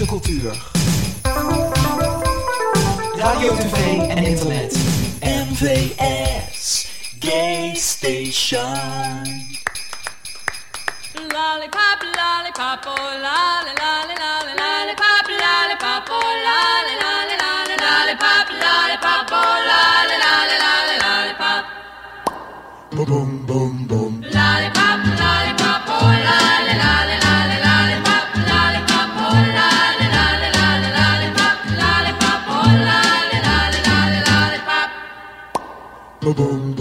de cultuur. Radio, tv en internet. MVS Gay Station. Lollipop, lollipop, oh lollipop, lollipop, lollipop, lollipop, lollipop, lollipop, lollipop, lollipop, lollipop, lollipop, lollipop, lollipop, lollipop, lollipop, lollipop, lollipop. Boom. Boom.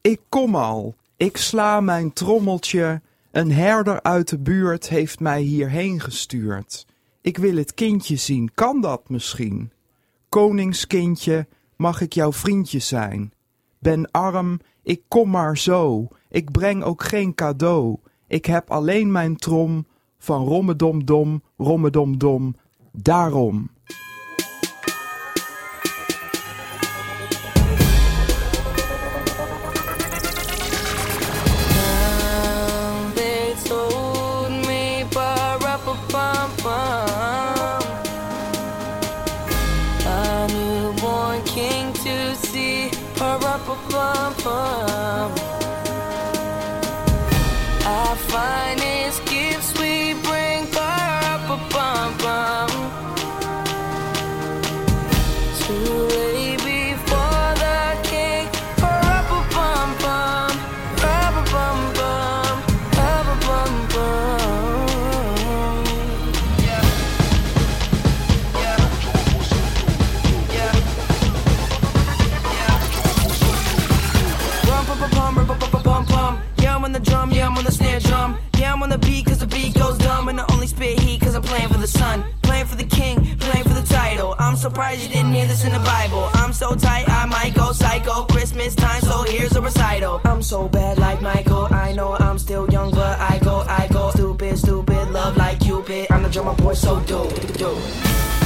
Ik kom al. Ik sla mijn trommeltje. Een herder uit de buurt heeft mij hierheen gestuurd. Ik wil het kindje zien, kan dat misschien? Koningskindje, mag ik jouw vriendje zijn? Ben arm, ik kom maar zo. Ik breng ook geen cadeau. Ik heb alleen mijn trom van rommedomdom, rommedomdom, daarom. surprised you didn't hear this in the Bible. I'm so tight, I might go psycho. Christmas time, so here's a recital. I'm so bad like Michael. I know I'm still young, but I go, I go. Stupid, stupid, love like Cupid. I'm the drummer boy, so do, do.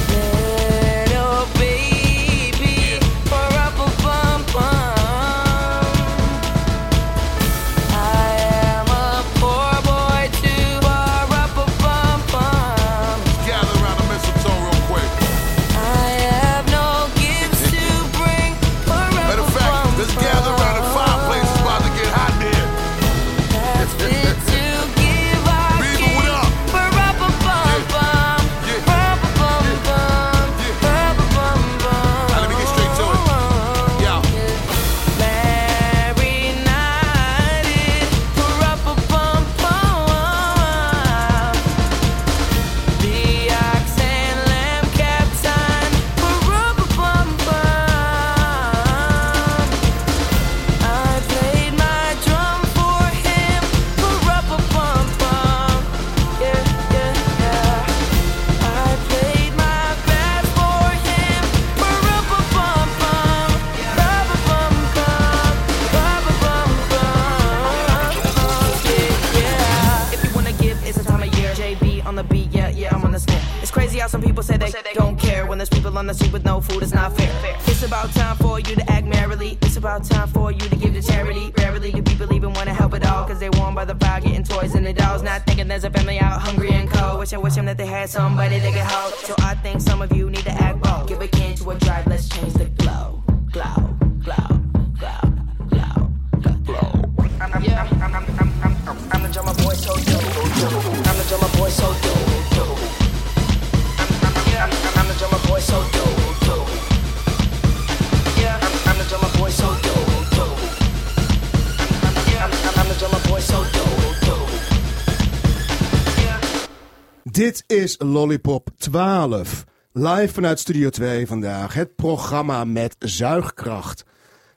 Lollipop 12. Live vanuit Studio 2 vandaag. Het programma met zuigkracht.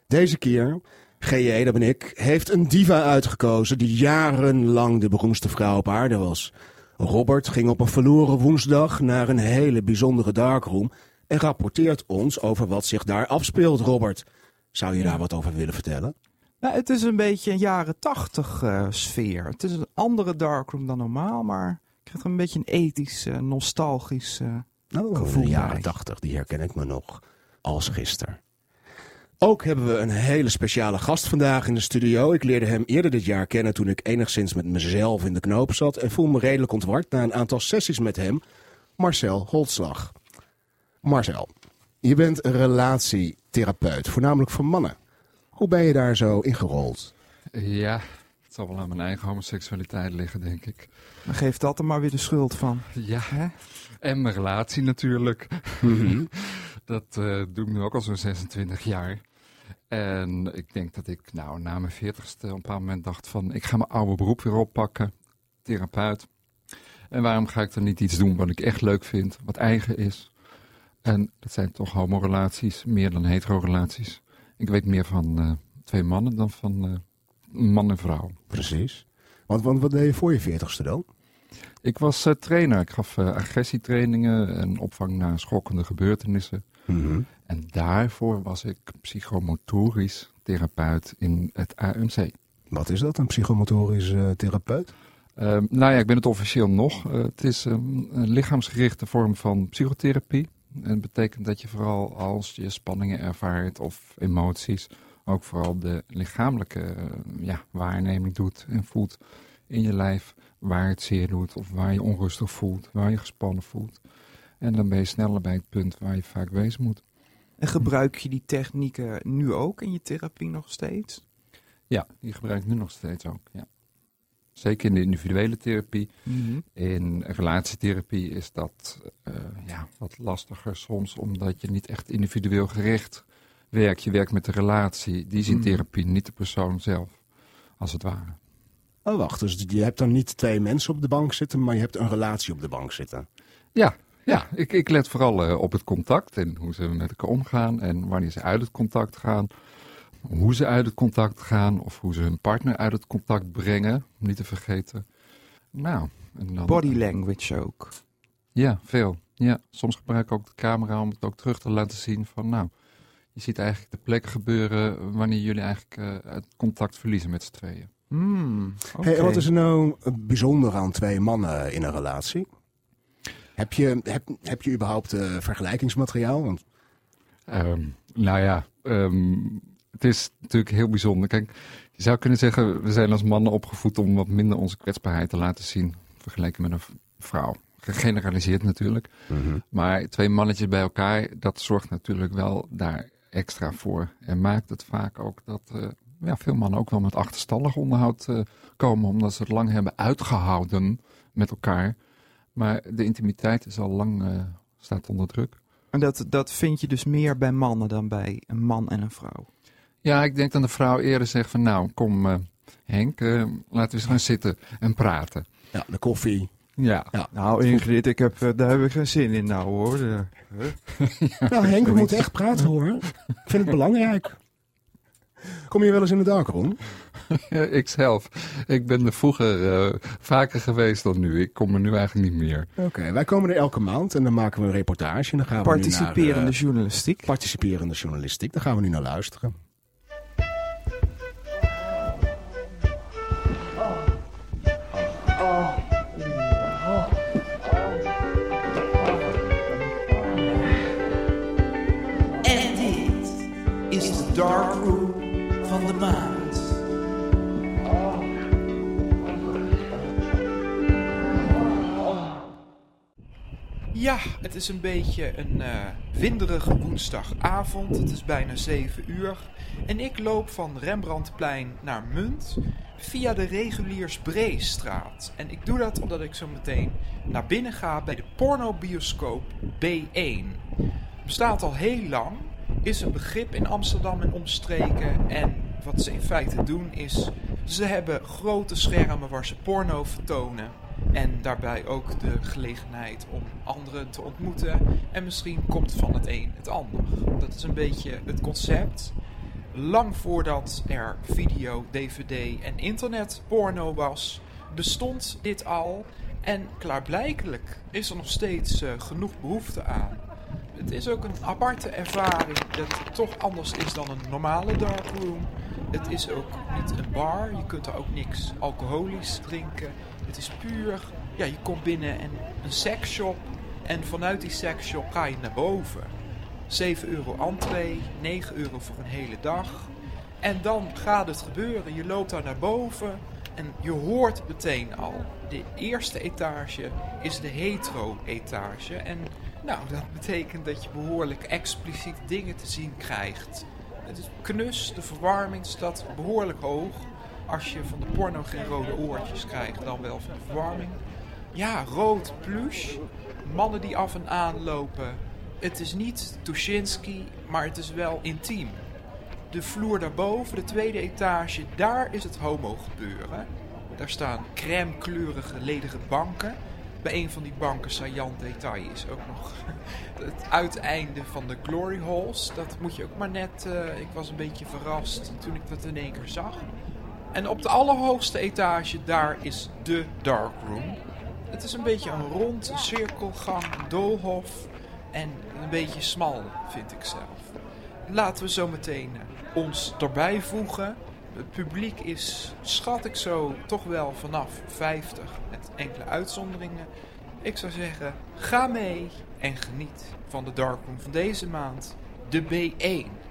Deze keer, GJ, dat ben ik, heeft een diva uitgekozen die jarenlang de beroemdste vrouw op aarde was. Robert ging op een verloren woensdag naar een hele bijzondere darkroom en rapporteert ons over wat zich daar afspeelt, Robert. Zou je daar wat over willen vertellen? Nou, het is een beetje een jaren tachtig uh, sfeer. Het is een andere darkroom dan normaal, maar ik krijg een beetje een ethisch, eh, nostalgisch... eh, Nou, Gevoel de jaren. 80, die herken ik me nog als gisteren. Ook hebben we een hele speciale gast vandaag in de studio. Ik leerde hem eerder dit jaar kennen toen ik enigszins met mezelf in de knoop zat en voel me redelijk ontward na een aantal sessies met hem. Marcel Holtslag. Marcel, je bent een relatietherapeut, voornamelijk voor mannen. Hoe ben je daar zo ingerold? Ja, het zal wel aan mijn eigen homoseksualiteit liggen, denk ik. dan geeft dat er maar weer de schuld van. Ja, Hè? en mijn relatie natuurlijk. dat eh, doe ik nu ook al zo'n 26 jaar. En ik denk dat ik nou na mijn 40ste op een bepaald moment dacht van... ik ga mijn oude beroep weer oppakken, therapeut. En waarom ga ik dan niet iets doen wat ik echt leuk vind, wat eigen is? En dat zijn toch homorelaties, meer dan hetero-relaties. Ik weet meer van eh, twee mannen dan van eh, man en vrouw. Precies. Want, want wat deed je voor je veertigste dan? Ik was eh, trainer. Ik gaf eh, agressietrainingen en opvang na schokkende gebeurtenissen. En daarvoor was ik psychomotorisch therapeut in het AMC. Wat is dat, een psychomotorisch eh, therapeut? Ehm, nou ja, ik ben het officieel nog. Het is ehm, een lichaamsgerichte vorm van psychotherapie. En dat betekent dat je vooral als je spanningen ervaart of emoties, ook vooral de lichamelijke eh, ja, waarneming doet en voelt in je lijf waar het zeer doet of waar je onrustig voelt, waar je gespannen voelt. En dan ben je sneller bij het punt waar je vaak wezen moet. En gebruik je die technieken nu ook in je therapie nog steeds? Ja, die gebruik ik nu nog steeds ook. Ja. Zeker in de individuele therapie. In relatietherapie is dat eh, ja, wat lastiger soms, omdat je niet echt individueel gericht werkt. Je werkt met de relatie, die is in Mhm. therapie, niet de persoon zelf, als het ware. Oh, wacht. Dus je hebt dan niet twee mensen op de bank zitten, maar je hebt een relatie op de bank zitten. Ja, ja ik, ik let vooral eh, op het contact en hoe ze met elkaar omgaan en wanneer ze uit het contact gaan. Hoe ze uit het contact gaan of hoe ze hun partner uit het contact brengen, om niet te vergeten. Nou, en dan, Body language ook. Ja, veel. Ja, soms gebruik ik ook de camera om het ook terug te laten zien van nou, je ziet eigenlijk de plek gebeuren wanneer jullie eigenlijk eh, het contact verliezen met z'n tweeën. Hmm, Hey, en oké. wat is er nou bijzonder aan twee mannen in een relatie? Heb je, heb, heb je überhaupt eh, vergelijkingsmateriaal? Want Ehm, nou ja, ehm, het is natuurlijk heel bijzonder. Kijk, je zou kunnen zeggen, we zijn als mannen opgevoed om wat minder onze kwetsbaarheid te laten zien. Vergeleken met een vrouw. Gegeneraliseerd natuurlijk. Maar twee mannetjes bij elkaar, dat zorgt natuurlijk wel daar extra voor. En maakt het vaak ook dat eh, ja, veel mannen ook wel met achterstallig onderhoud eh, komen. Omdat ze het lang hebben uitgehouden met elkaar. Maar de intimiteit is al lang eh, staat onder druk. En dat, dat vind je dus meer bij mannen dan bij een man en een vrouw. Ja, ik denk dat de vrouw eerder zegt van nou, kom eh, Henk, laten we eens gaan zitten en praten. ja, de koffie. Ja, Ja. Nou Ingrid, ik heb, eh, daar heb ik geen zin in nou hoor. De- Nou Henk, we moeten echt praten hoor. Ik vind het belangrijk. Kom je wel eens in de darkroom? ik zelf. Ik ben er vroeger eh, vaker geweest dan nu. Ik kom er nu eigenlijk niet meer. Oké, wij komen er elke maand en dan maken we een reportage. En dan gaan we nu Participerende naar, eh, journalistiek. participerende journalistiek. Daar gaan we nu naar luisteren. Dark Room van de maand. Ja, het is een beetje een eh, winderige woensdagavond. Het is bijna 7 uur. En ik loop van Rembrandtplein naar Munt via de Reguliersbreestraat. En ik doe dat omdat ik zo meteen naar binnen ga bij de pornobioscoop B1. Bestaat al heel lang, is een begrip in Amsterdam en omstreken. En wat ze in feite doen is, ze hebben grote schermen waar ze porno vertonen. En daarbij ook de gelegenheid om anderen te ontmoeten. En misschien komt van het een het ander. Dat is een beetje het concept. Lang voordat er video, dvd en internetporno was, bestond dit al. En klaarblijkelijk is er nog steeds eh, genoeg behoefte aan. Het is ook een aparte ervaring dat toch anders is dan een normale darkroom. Het is ook niet een bar, je kunt er ook niks alcoholisch drinken. Het is puur, ja, je komt binnen en een seksshop. En vanuit die seksshop ga je naar boven. 7 euro entree, 9 euro voor een hele dag. En dan gaat het gebeuren. Je loopt daar naar boven en je hoort meteen al. De eerste etage is de hetero-etage. En nou, dat betekent dat je behoorlijk expliciet dingen te zien krijgt. Het is knus, de verwarming staat behoorlijk hoog. Als je van de porno geen rode oortjes krijgt, dan wel van de verwarming. Ja, rood plush. Mannen die af en aan lopen. Het is niet Tuschinski, maar het is wel intiem. De vloer daarboven, de tweede etage, daar is het homo gebeuren. Daar staan crème kleurige lederen banken. Bij een van die banken, saillant detail, is ook nog het uiteinde van de glory halls. Dat moet je ook maar net... eh, ik was een beetje verrast toen ik dat in één keer zag. En op de allerhoogste etage, daar is de darkroom. Het is een beetje een rond, cirkelgang, doolhof. En een beetje smal, vind ik zelf. Laten we zo meteen eh, ons erbij voegen. Het publiek is, schat ik zo, toch wel vanaf 50 met enkele uitzonderingen. Ik zou zeggen, ga mee en geniet van de darkroom van deze maand, de B1.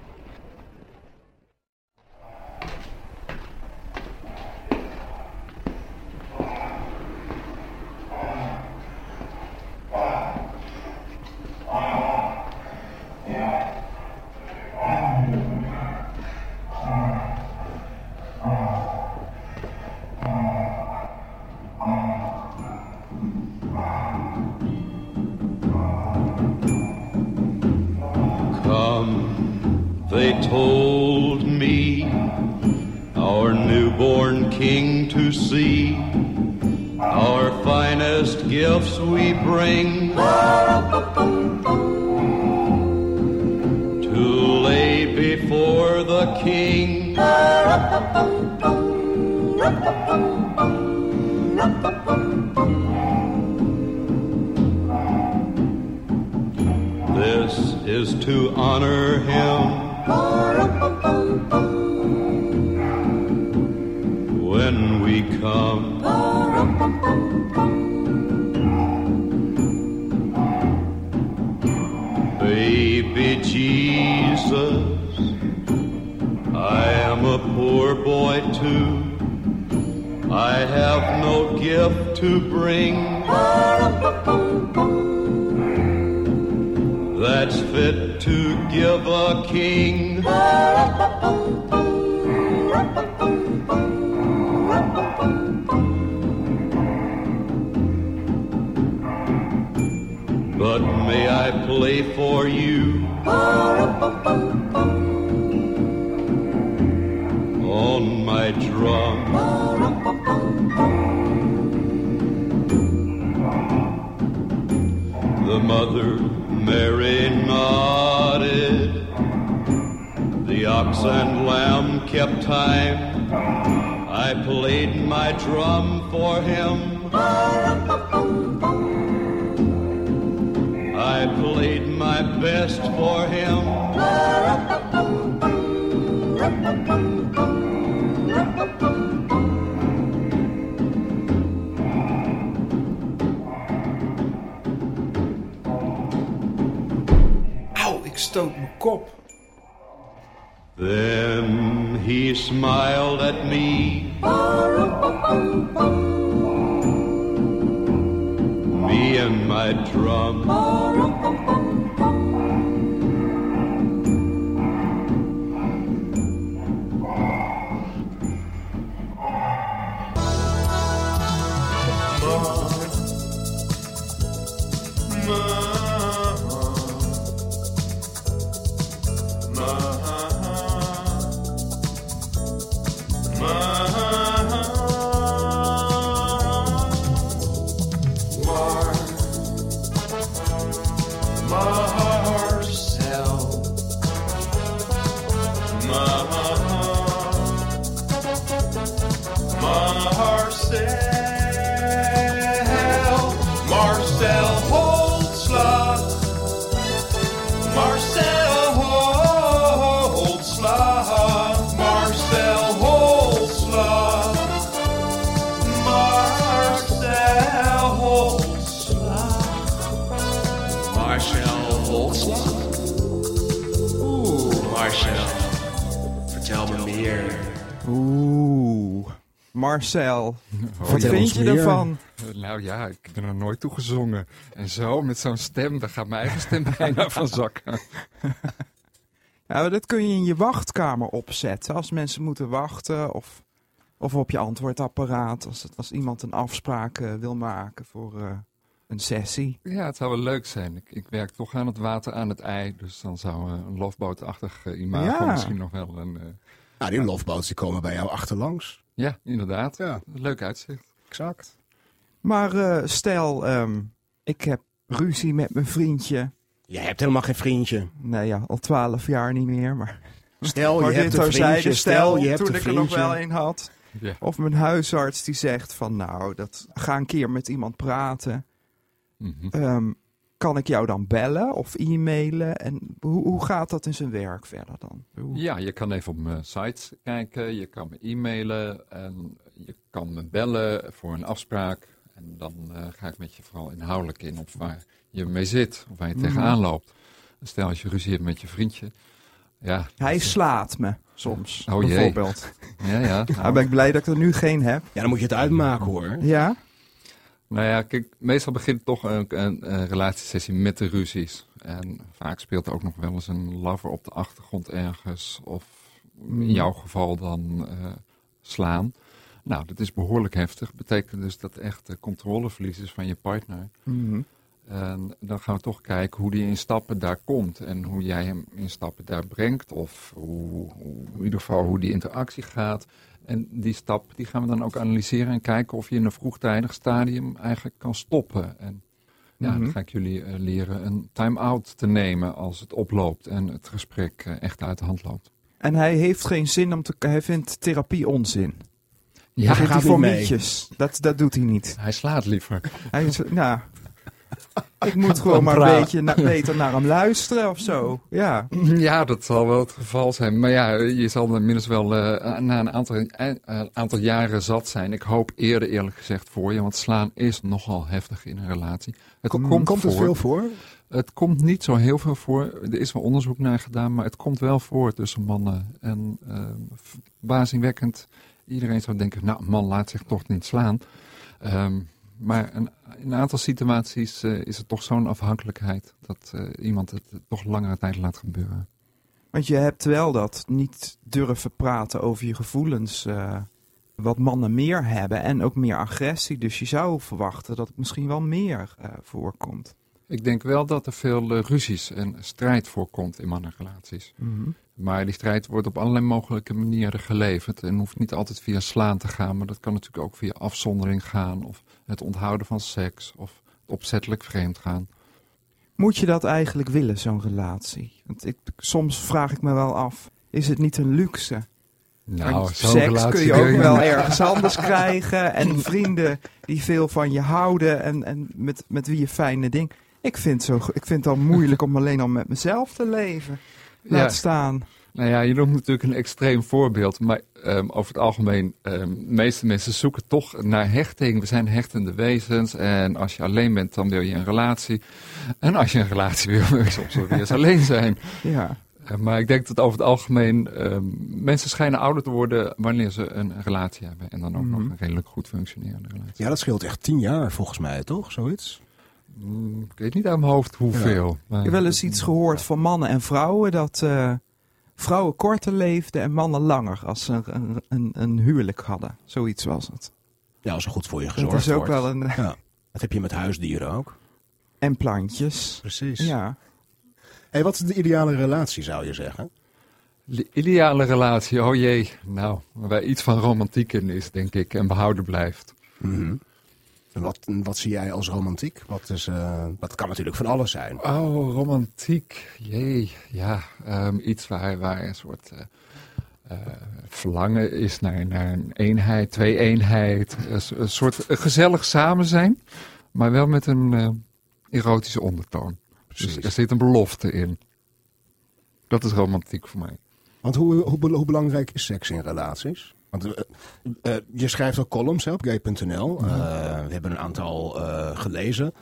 Baby Jesus, I am a poor boy too. I have no gift to bring that's fit to give a king. May I play for you on my drum? The mother Mary nodded. The ox and lamb kept time. I played my drum for him. Played my best for him. Auw, ik stoot mijn kop. Then he smiled at me. Me and my drum. Marcel. Wat vind je meer. ervan? Nou ja, ik ben er nooit toe gezongen. En zo, met zo'n stem, daar gaat mijn eigen stem bijna van zakken. Ja, dat kun je in je wachtkamer opzetten. Als mensen moeten wachten of, of op je antwoordapparaat. Als, het- als iemand een afspraak eh, wil maken voor eh, een sessie. Ja, het zou wel leuk zijn. Ik, ik werk toch aan het water aan het ei. Dus dan zou eh, een lofbootachtig imago Ja. misschien nog wel een... eh, Nou, die lofboats die komen bij jou achterlangs. ja, inderdaad. Ja. Leuk uitzicht. Exact. Maar eh, stel, ehm, ik heb ruzie met mijn vriendje. Jij hebt helemaal geen vriendje. Nou ja, al twaalf jaar niet meer. Maar, Stel, maar je hebt een terzijde, vriendje. stel, Stel, je hebt toen een ik er nog wel een had. Ja. Of mijn huisarts die zegt van nou, dat, ga een keer met iemand praten. Mhm. Ehm, kan ik jou dan bellen of e-mailen? En hoe, hoe gaat dat in zijn werk verder dan? Hoe- Ja, je kan even op mijn site kijken, je kan me e-mailen en je kan me bellen voor een afspraak. En dan eh, ga ik met je vooral inhoudelijk in op waar je mee zit, of waar je Mhm. tegenaan loopt. Stel als je ruzie hebt met je vriendje. Ja, Hij is- slaat me soms, Oh jee. bijvoorbeeld. Ja, ja. Nou ben ik blij dat ik er nu geen heb. Ja, dan moet je het uitmaken hoor. Ja? Nou ja, kijk, meestal begint toch een, een, een relatiesessie met de ruzies. En vaak speelt er ook nog wel eens een lover op de achtergrond ergens. Of in jouw geval dan eh, slaan. Nou, dat is behoorlijk heftig. Betekent dus dat echt de controleverlies is van je partner. Mhm. En dan gaan we toch kijken hoe die in stappen daar komt. En hoe jij hem in stappen daar brengt. Of hoe, hoe- in ieder geval hoe die interactie gaat. En die stap die gaan we dan ook analyseren en kijken of je in een vroegtijdig stadium eigenlijk kan stoppen. En ja, Mhm. dan ga ik jullie eh, leren een time-out te nemen als het oploopt en het gesprek eh, echt uit de hand loopt. En hij heeft geen zin om te... Hij vindt therapie onzin. Ja, hij gaat voor mietjes. Dat, dat doet hij niet. hij slaat liever. Hij is, nou, ik moet gewoon maar een beetje na- beter naar hem luisteren of zo. Ja. Ja, dat zal wel het geval zijn. Maar ja, je zal er minstens wel eh, na een aantal, eh, aantal jaren zat zijn. Ik hoop eerder eerlijk gezegd voor je, want slaan is nogal heftig in een relatie. Het Kom- komt, komt het voor. veel voor? Het komt niet zo heel veel voor. Er is wel onderzoek naar gedaan, maar het komt wel voor tussen mannen. En eh, verbazingwekkend. Iedereen zou denken, nou, man laat zich toch niet slaan. Ehm, maar een, in een aantal situaties eh, is het toch zo'n afhankelijkheid dat eh, iemand het toch langere tijd laat gebeuren. Want je hebt wel dat niet durven praten over je gevoelens. eh, wat mannen meer hebben. En ook meer agressie. Dus je zou verwachten dat het misschien wel meer voorkomt. Ik denk wel dat er veel ruzies en strijd voorkomt in mannenrelaties. Maar die strijd wordt op allerlei mogelijke manieren geleverd. En hoeft niet altijd via slaan te gaan, maar dat kan natuurlijk ook via afzondering gaan. Of het onthouden van seks. Of opzettelijk vreemd gaan. Moet je dat eigenlijk willen, zo'n relatie? Want ik, soms vraag ik me wel af. Is het niet een luxe? Nou, seks relatie kun je ook wel ergens anders krijgen. En vrienden die veel van je houden. En, en met, met wie je fijne dingen. Ik vind, zo, ik vind het al moeilijk om alleen al met mezelf te leven. Laat Ja. staan. Nou ja, je noemt natuurlijk een extreem voorbeeld. Maar ehm, over het algemeen, ehm, de meeste mensen zoeken toch naar hechting. We zijn hechtende wezens. En als je alleen bent, dan wil je een relatie. En als je een relatie wil, wil je soms weer eens alleen zijn. Ja. Eh, maar ik denk dat over het algemeen ehm, mensen schijnen ouder te worden wanneer ze een relatie hebben. En dan ook Mhm. nog een redelijk goed functionerende relatie. Ja, dat scheelt echt tien jaar volgens mij, toch? Zoiets? Mm, ik weet niet uit mijn hoofd hoeveel. maar- Ik heb wel eens iets gehoord van mannen en vrouwen. Dat eh, vrouwen korter leefden en mannen langer. Als ze een, een, een, huwelijk hadden. Zoiets was het. Ja, als er goed voor je gezorgd Dat is ook wordt. wel een... Ja. Dat heb je met huisdieren ook. En plantjes. Precies. Ja. Hey, wat is de ideale relatie, zou je zeggen? De ideale relatie, oh jee. Nou, waar iets van romantiek in is, denk ik, en behouden blijft. Mhm. En Wat, wat zie jij als romantiek? Wat is, eh, dat kan natuurlijk van alles zijn. Oh, romantiek. Jee, ja. ehm, iets waar, waar een soort eh, eh, verlangen is naar, naar een eenheid, twee-eenheid. Een, s- een soort gezellig samen zijn, maar wel met een erotische ondertoon. Dus er zit een belofte in. Dat is romantiek voor mij. Want hoe, hoe, hoe belangrijk is seks in relaties? Want eh, eh, je schrijft ook columns hè, op gay.nl. Eh, we hebben een aantal gelezen.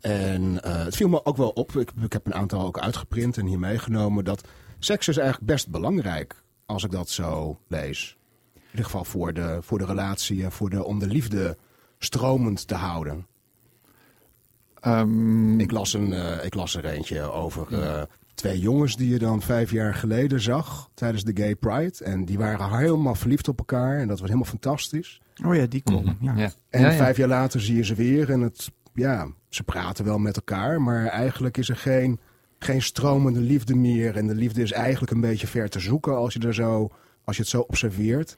En eh, het viel me ook wel op. Ik, ik heb een aantal ook uitgeprint en hier meegenomen. Dat seks is eigenlijk best belangrijk. Als ik dat zo lees. In ieder geval voor de, voor de relatie en voor de, om de liefde stromend te houden. Ehm, Ik las, een, ik las er eentje over twee jongens die je dan vijf jaar geleden zag tijdens de Gay Pride. En die waren helemaal verliefd op elkaar en dat was helemaal fantastisch. Oh ja, die column. Ja. ja. En Ja, ja. vijf jaar later zie je ze weer en het, ja, ze praten wel met elkaar, maar eigenlijk is er geen, geen stromende liefde meer. En de liefde is eigenlijk een beetje ver te zoeken als je, er zo, als je het zo observeert.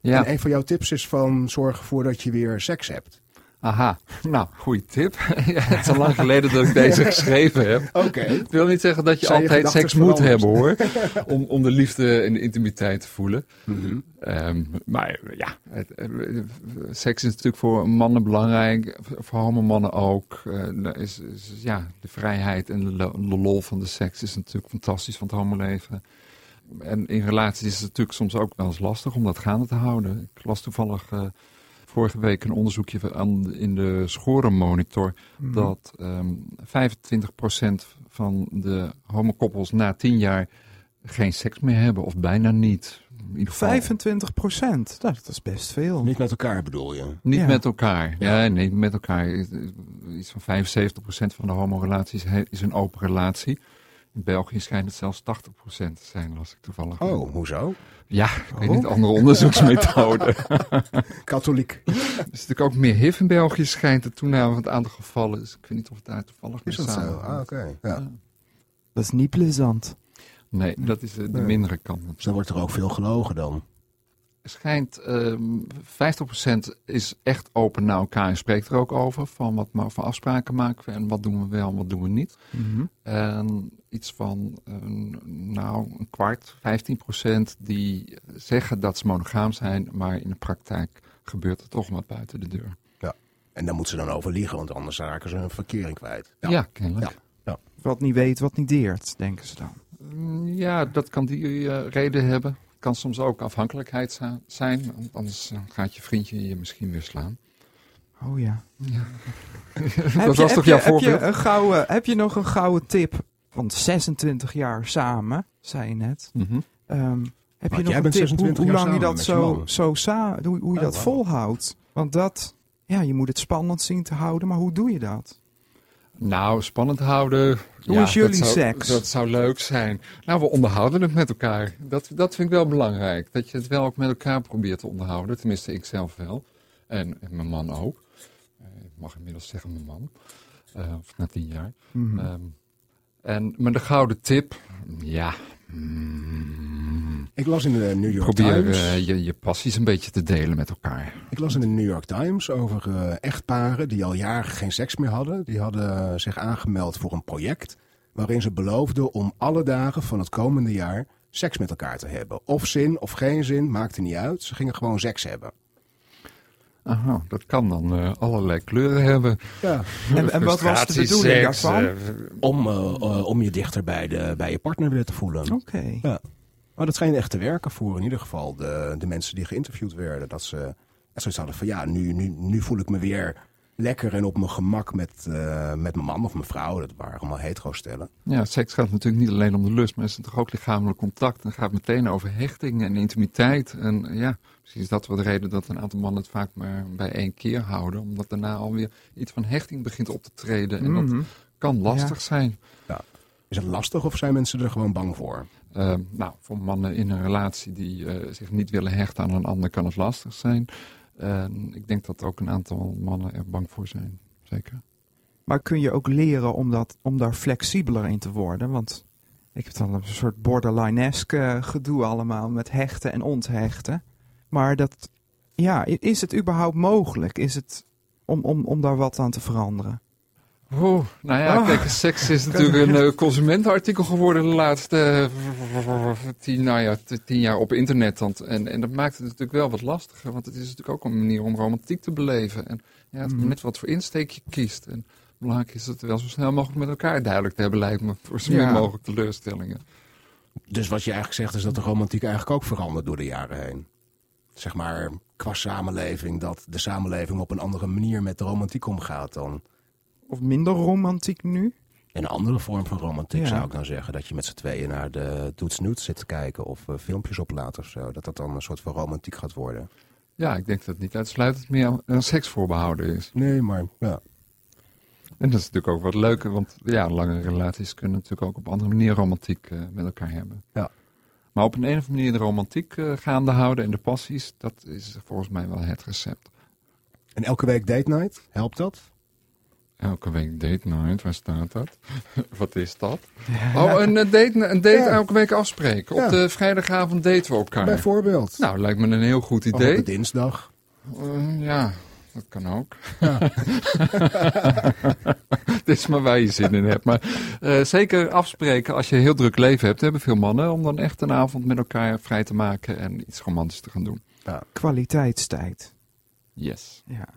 Ja. En een van jouw tips is van zorg ervoor dat je weer seks hebt. Aha, nou, goede tip. ja, het is al lang geleden dat ik deze geschreven heb. Oké. Het wil niet zeggen dat je altijd seks moet hebben hoor. Om, om de liefde en de intimiteit te voelen. Mhm. Ehm, maar ja, het, eh, seks is natuurlijk voor mannen belangrijk. Voor homomannen ook. Eh, er is, is- ja, de vrijheid en de lol van de seks is natuurlijk fantastisch van het homoleven. En in relaties is het natuurlijk soms ook wel eens lastig om dat gaande te houden. Ik las toevallig eh, vorige week een onderzoekje aan, in de Schorenmonitor dat ehm 25% van de homokoppels na 10 jaar geen seks meer hebben, of bijna niet. In ieder geval 25 procent. Dat is best veel. Niet met elkaar bedoel je? niet Ja. met elkaar. Ja, nee, met elkaar. Iets van 75% van de homorelaties is een open relatie. In België schijnt het zelfs 80% te zijn, las ik toevallig. Oh, hoezo? Ja, ik weet niet, andere onderzoeksmethoden. Katholiek. Er is natuurlijk ook meer HIV in België, schijnt de toename van het aantal gevallen. Dus ik weet niet of het daar toevallig Is mee dat zo? Ah, oké. Ja. Dat is niet plezant. Nee, dat is eh, de Nee. mindere kant. Dus dan wordt er ook veel gelogen dan. Schijnt, ehm 50% is echt open naar elkaar en spreekt er ook over. Van wat we voor afspraken maken we en wat doen we wel en wat doen we niet. Mhm. En iets van, eh, nou, een kwart, 15% die zeggen dat ze monogaam zijn, maar in de praktijk gebeurt er toch wat buiten de deur. En daar moeten ze dan over liegen, want anders raken ze hun verkering kwijt. Ja, kennelijk. Wat niet weet, wat niet deert, denken ze dan. Mm, Ja, dat kan die eh, reden hebben. Kan soms ook afhankelijkheid zijn, anders eh, gaat je vriendje je misschien weer slaan. Oh ja. dat was toch heb jouw je, heb je, voorbeeld? een gouden, heb je nog een gouden tip? Want 26 jaar samen, zei je net. Mhm. Ehm, heb je nog een bent tip 26 hoe, lang je dat met je zo, zo hoe, hoe je Oh, dat volhoudt? Want dat, ja, je moet het spannend zien te houden, maar hoe doe je dat? Nou, spannend houden. Hoe ja, is jullie dat zou, seks? Dat zou leuk zijn. Nou, we onderhouden het met elkaar. Dat, dat vind ik wel belangrijk. Dat je het wel ook met elkaar probeert te onderhouden. Tenminste, ik zelf wel. En, en mijn man ook. Eh, ik mag inmiddels zeggen mijn man. Eh, of na tien jaar. Mhm. Ehm, en, maar de gouden tip, ja. Mm, Ik las in de New York probeer Times. eh, je, je passies een beetje te delen met elkaar. Ik las in de New York Times over eh, echtparen die al jaren geen seks meer hadden. Die hadden zich aangemeld voor een project waarin ze beloofden om alle dagen van het komende jaar seks met elkaar te hebben. Of zin of geen zin, maakte niet uit. Ze gingen gewoon seks hebben. Aha, dat kan dan eh, allerlei kleuren hebben. Ja. En, en wat was de bedoeling seks, daarvan? eh, Om, eh, om je dichter bij, de, bij je partner weer te voelen. Oké. Ja. Maar dat scheen echt te werken voor in ieder geval de, de mensen die geïnterviewd werden. Dat ze echt zoiets hadden van ja, nu, nu, nu voel ik me weer lekker en op mijn gemak met, eh, met mijn man of mijn vrouw. Dat waren allemaal hetero-stellen. Ja, seks gaat natuurlijk niet alleen om de lust, maar het is toch ook lichamelijk contact. En het gaat meteen over hechting en intimiteit. En ja, misschien is dat wel de reden dat een aantal mannen het vaak maar bij één keer houden. Omdat daarna alweer iets van hechting begint op te treden. En dat Mhm. kan lastig zijn. Is het lastig of zijn mensen er gewoon bang voor? Eh, nou, voor mannen in een relatie die eh, zich niet willen hechten aan een ander kan het lastig zijn. En ik denk dat ook een aantal mannen er bang voor zijn. Zeker. Maar kun je ook leren om, dat, om daar flexibeler in te worden? Want ik heb dan een soort borderline-esque eh, gedoe allemaal met hechten en onthechten. Maar dat, ja, is het überhaupt mogelijk? Is het, om, om, om daar wat aan te veranderen? Oeh, nou ja, Oh. kijk, seks is natuurlijk een eh, consumentenartikel geworden de laatste eh, tien, nou ja, tien jaar op internet. En, en dat maakt het natuurlijk wel wat lastiger, want het is natuurlijk ook een manier om romantiek te beleven. En ja, het, Mhm. met wat voor insteek je kiest. En belangrijk is het wel zo snel mogelijk met elkaar duidelijk te hebben, lijkt me, voor zo min Ja. mogelijk teleurstellingen. Dus wat je eigenlijk zegt is dat de romantiek eigenlijk ook verandert door de jaren heen. Zeg maar qua samenleving, dat de samenleving op een andere manier met de romantiek omgaat dan. Of minder romantiek nu? Een andere vorm van romantiek Ja. zou ik dan zeggen. Dat je met z'n tweeën naar de Doets zit te kijken of eh, filmpjes oplaat of zo. Dat dat dan een soort van romantiek gaat worden. Ja, ik denk dat het niet uitsluitend meer aan- aan seks voorbehouden is. Nee, maar ja. En dat is natuurlijk ook wat leuker, want ja, lange relaties kunnen natuurlijk ook op andere manier romantiek eh, met elkaar hebben. Ja. Maar op een, een of andere manier de romantiek eh, gaande houden en de passies, dat is volgens mij wel het recept. En elke week date night, helpt dat? Elke week date night, waar staat dat? wat is dat? Oh, een eh, date, een date Ja. elke week afspreken. Ja. Op de vrijdagavond daten we elkaar. Bijvoorbeeld. Nou, lijkt me een heel goed Of op idee. de dinsdag. Eh, ja, dat kan ook. Het is maar waar je zin in hebt. Maar eh, zeker afspreken als je een heel druk leven hebt, hebben veel mannen, om dan echt een avond met elkaar vrij te maken en iets romantisch te gaan doen. Kwaliteitstijd. Yes. Ja.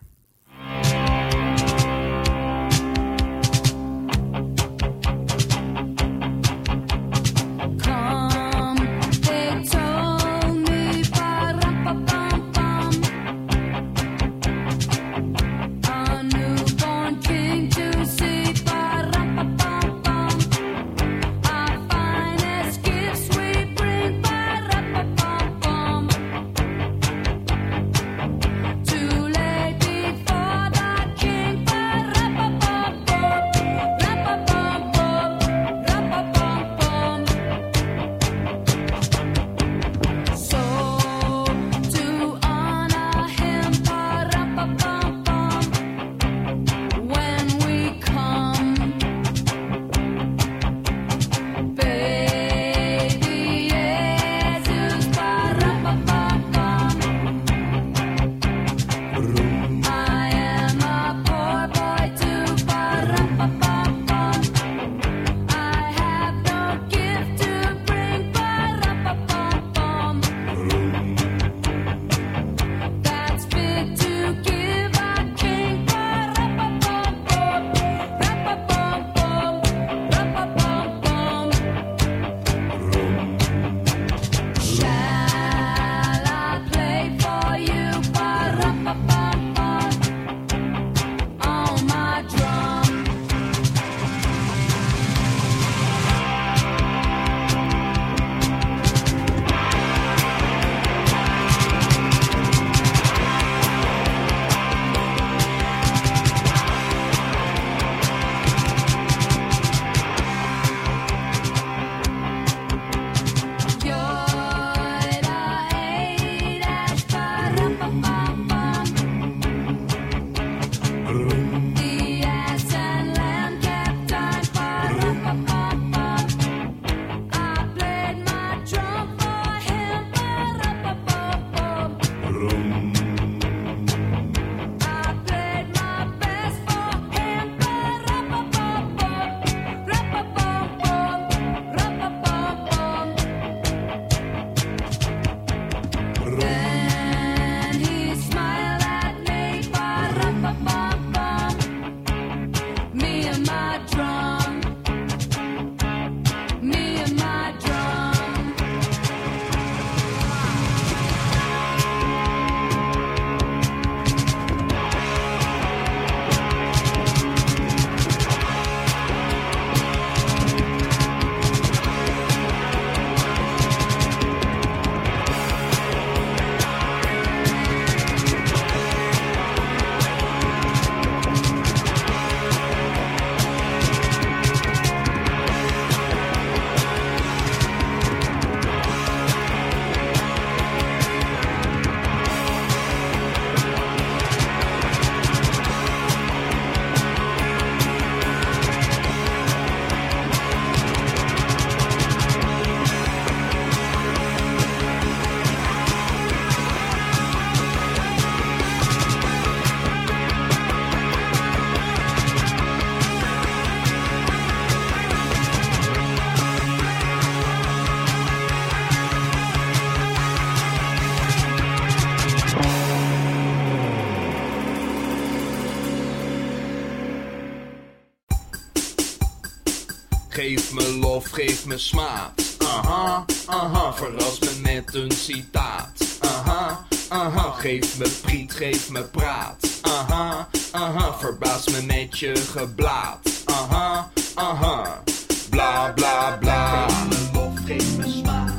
Geef me smaad. Aha, aha, verras me met een citaat. Aha, aha, geef me priet, geef me praat. Aha, aha, verbaas me met je geblaat. Aha, aha, bla bla bla. Geef me lof, geef me smaad.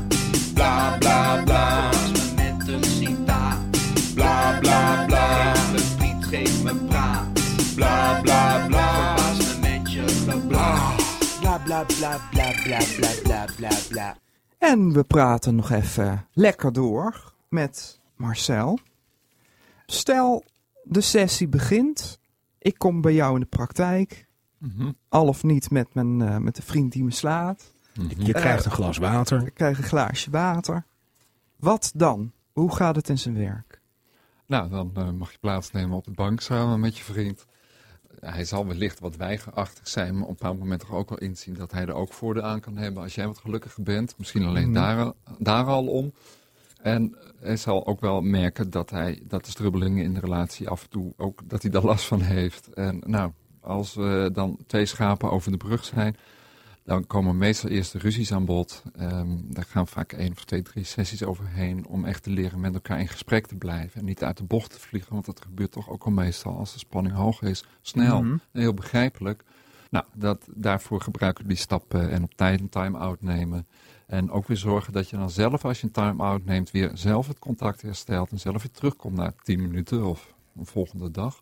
Bla bla bla. Verras me met een citaat. Bla bla bla. Geef me priet, geef me praat. Bla bla bla bla bla bla bla bla bla bla. En we praten nog even lekker door met Marcel. Stel, de sessie begint. Ik kom bij jou in de praktijk. Mm. Al of niet met, mijn, eh, met de vriend die me slaat. Mhm. Je krijgt een glas water. Ik krijg een glaasje water. Wat dan? Hoe gaat het in zijn werk? Nou, dan eh, mag je plaatsnemen op de bank samen met je vriend. Hij zal wellicht wat weigerachtig zijn, maar op een bepaald moment toch ook wel inzien dat hij er ook voordeel aan kan hebben als jij wat gelukkiger bent. Misschien alleen Mhm. daar, daar al om. En hij zal ook wel merken dat hij dat de strubbelingen in de relatie af en toe ook dat hij daar last van heeft. En nou, als we dan twee schapen over de brug zijn, dan komen meestal eerst de ruzies aan bod. Ehm, daar gaan vaak één of twee, drie sessies overheen om echt te leren met elkaar in gesprek te blijven. En niet uit de bocht te vliegen, want dat gebeurt toch ook al meestal als de spanning hoog is. Snel, Mhm. heel begrijpelijk. Nou, dat, daarvoor gebruiken we die stappen en op tijd een time-out nemen. En ook weer zorgen dat je dan zelf, als je een time-out neemt, weer zelf het contact herstelt. En zelf weer terugkomt na tien minuten of een volgende dag.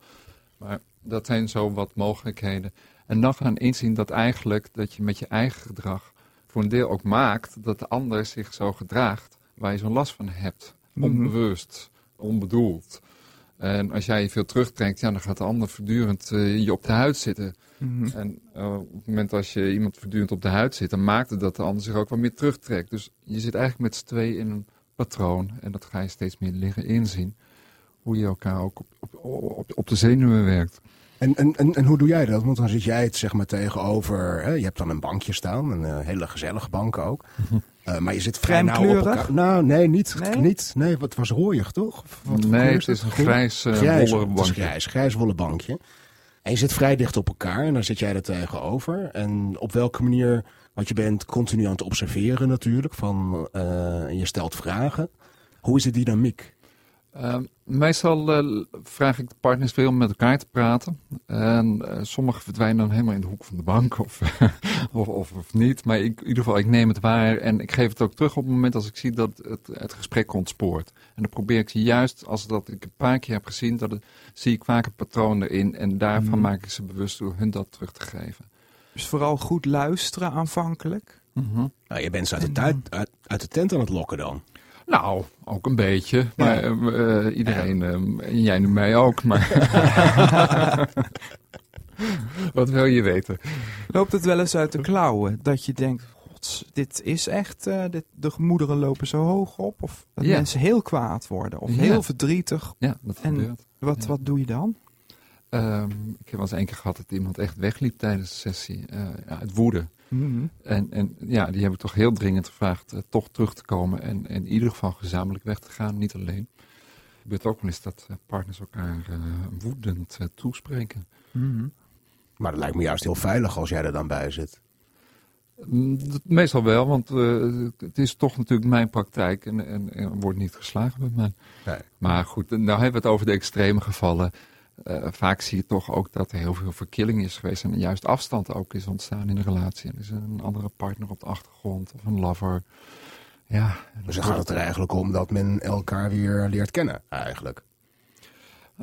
Maar dat zijn zo wat mogelijkheden. En dan gaan inzien dat eigenlijk dat je met je eigen gedrag voor een deel ook maakt dat de ander zich zo gedraagt waar je zo'n last van hebt. Mhm. Onbewust, onbedoeld. En als jij je veel terugtrekt, ja, dan gaat de ander voortdurend eh, je op de huid zitten. Mhm. En eh, op het moment als je iemand voortdurend op de huid zit, dan maakt het dat de ander zich ook wat meer terugtrekt. Dus je zit eigenlijk met z'n tweeën in een patroon en dat ga je steeds meer leren inzien. Hoe je elkaar ook op, op, op, op de zenuwen werkt. En, en, en, en hoe doe jij dat? Want dan zit jij het zeg maar tegenover. Hè? Je hebt dan een bankje staan, een eh, hele gezellige bank ook. Eh, maar je zit vrij nauw op elkaar. Nou, nee, niet. Nee? niet nee, wat was rooiig toch? Wat nee, kleur het is een grijs, eh grijs, wollen het is bankje. grijs, grijs wollen bankje. En je zit vrij dicht op elkaar en dan zit jij er tegenover. En op welke manier, want je bent continu aan het observeren natuurlijk, van, eh, je stelt vragen. Hoe is de dynamiek? Ehm, meestal eh, vraag ik de partners veel om met elkaar te praten. En eh, sommigen verdwijnen dan helemaal in de hoek van de bank of, of, of, of niet. Maar ik, in ieder geval, ik neem het waar en ik geef het ook terug op het moment als ik zie dat het, het gesprek ontspoort. En dan probeer ik ze juist, als dat ik een paar keer heb gezien, dat het, zie ik vaak een patroon erin. En daarvan Mhm. maak ik ze bewust door hun dat terug te geven. Dus vooral goed luisteren aanvankelijk. Nou, je bent ze uit de, uit de tent aan het lokken dan. Nou, ook een beetje. Maar eh, eh, iedereen, eh, en jij nu mij ook. Maar Wat wil je weten? Loopt het wel eens uit de klauwen? Dat je denkt, gods, dit is echt, dit, de gemoederen lopen zo hoog op. Of dat Ja. mensen heel kwaad worden. Of Ja. heel verdrietig. Ja, dat En gebeurt. Wat, wat doe je dan? Ehm, ik heb wel eens één keer gehad dat iemand echt wegliep tijdens de sessie. ja, uit woede. Mhm. En, en ja, die heb ik toch heel dringend gevraagd eh, toch terug te komen. En, en in ieder geval gezamenlijk weg te gaan, niet alleen. Het gebeurt ook wel eens dat eh, partners elkaar eh, woedend toespreken. Mhm. Maar dat lijkt me juist heel veilig als jij er dan bij zit. Mm, Meestal wel, want eh, het is toch natuurlijk mijn praktijk en, en, en wordt niet geslagen met mij. Nee. Maar goed, nou hebben we het over de extreme gevallen. Eh, vaak zie je toch ook dat er heel veel verkilling is geweest en juist afstand ook is ontstaan in de relatie. En er is een andere partner op de achtergrond of een lover. Ja, Dus dan gaat het er eigenlijk om dat men elkaar weer leert kennen, eigenlijk.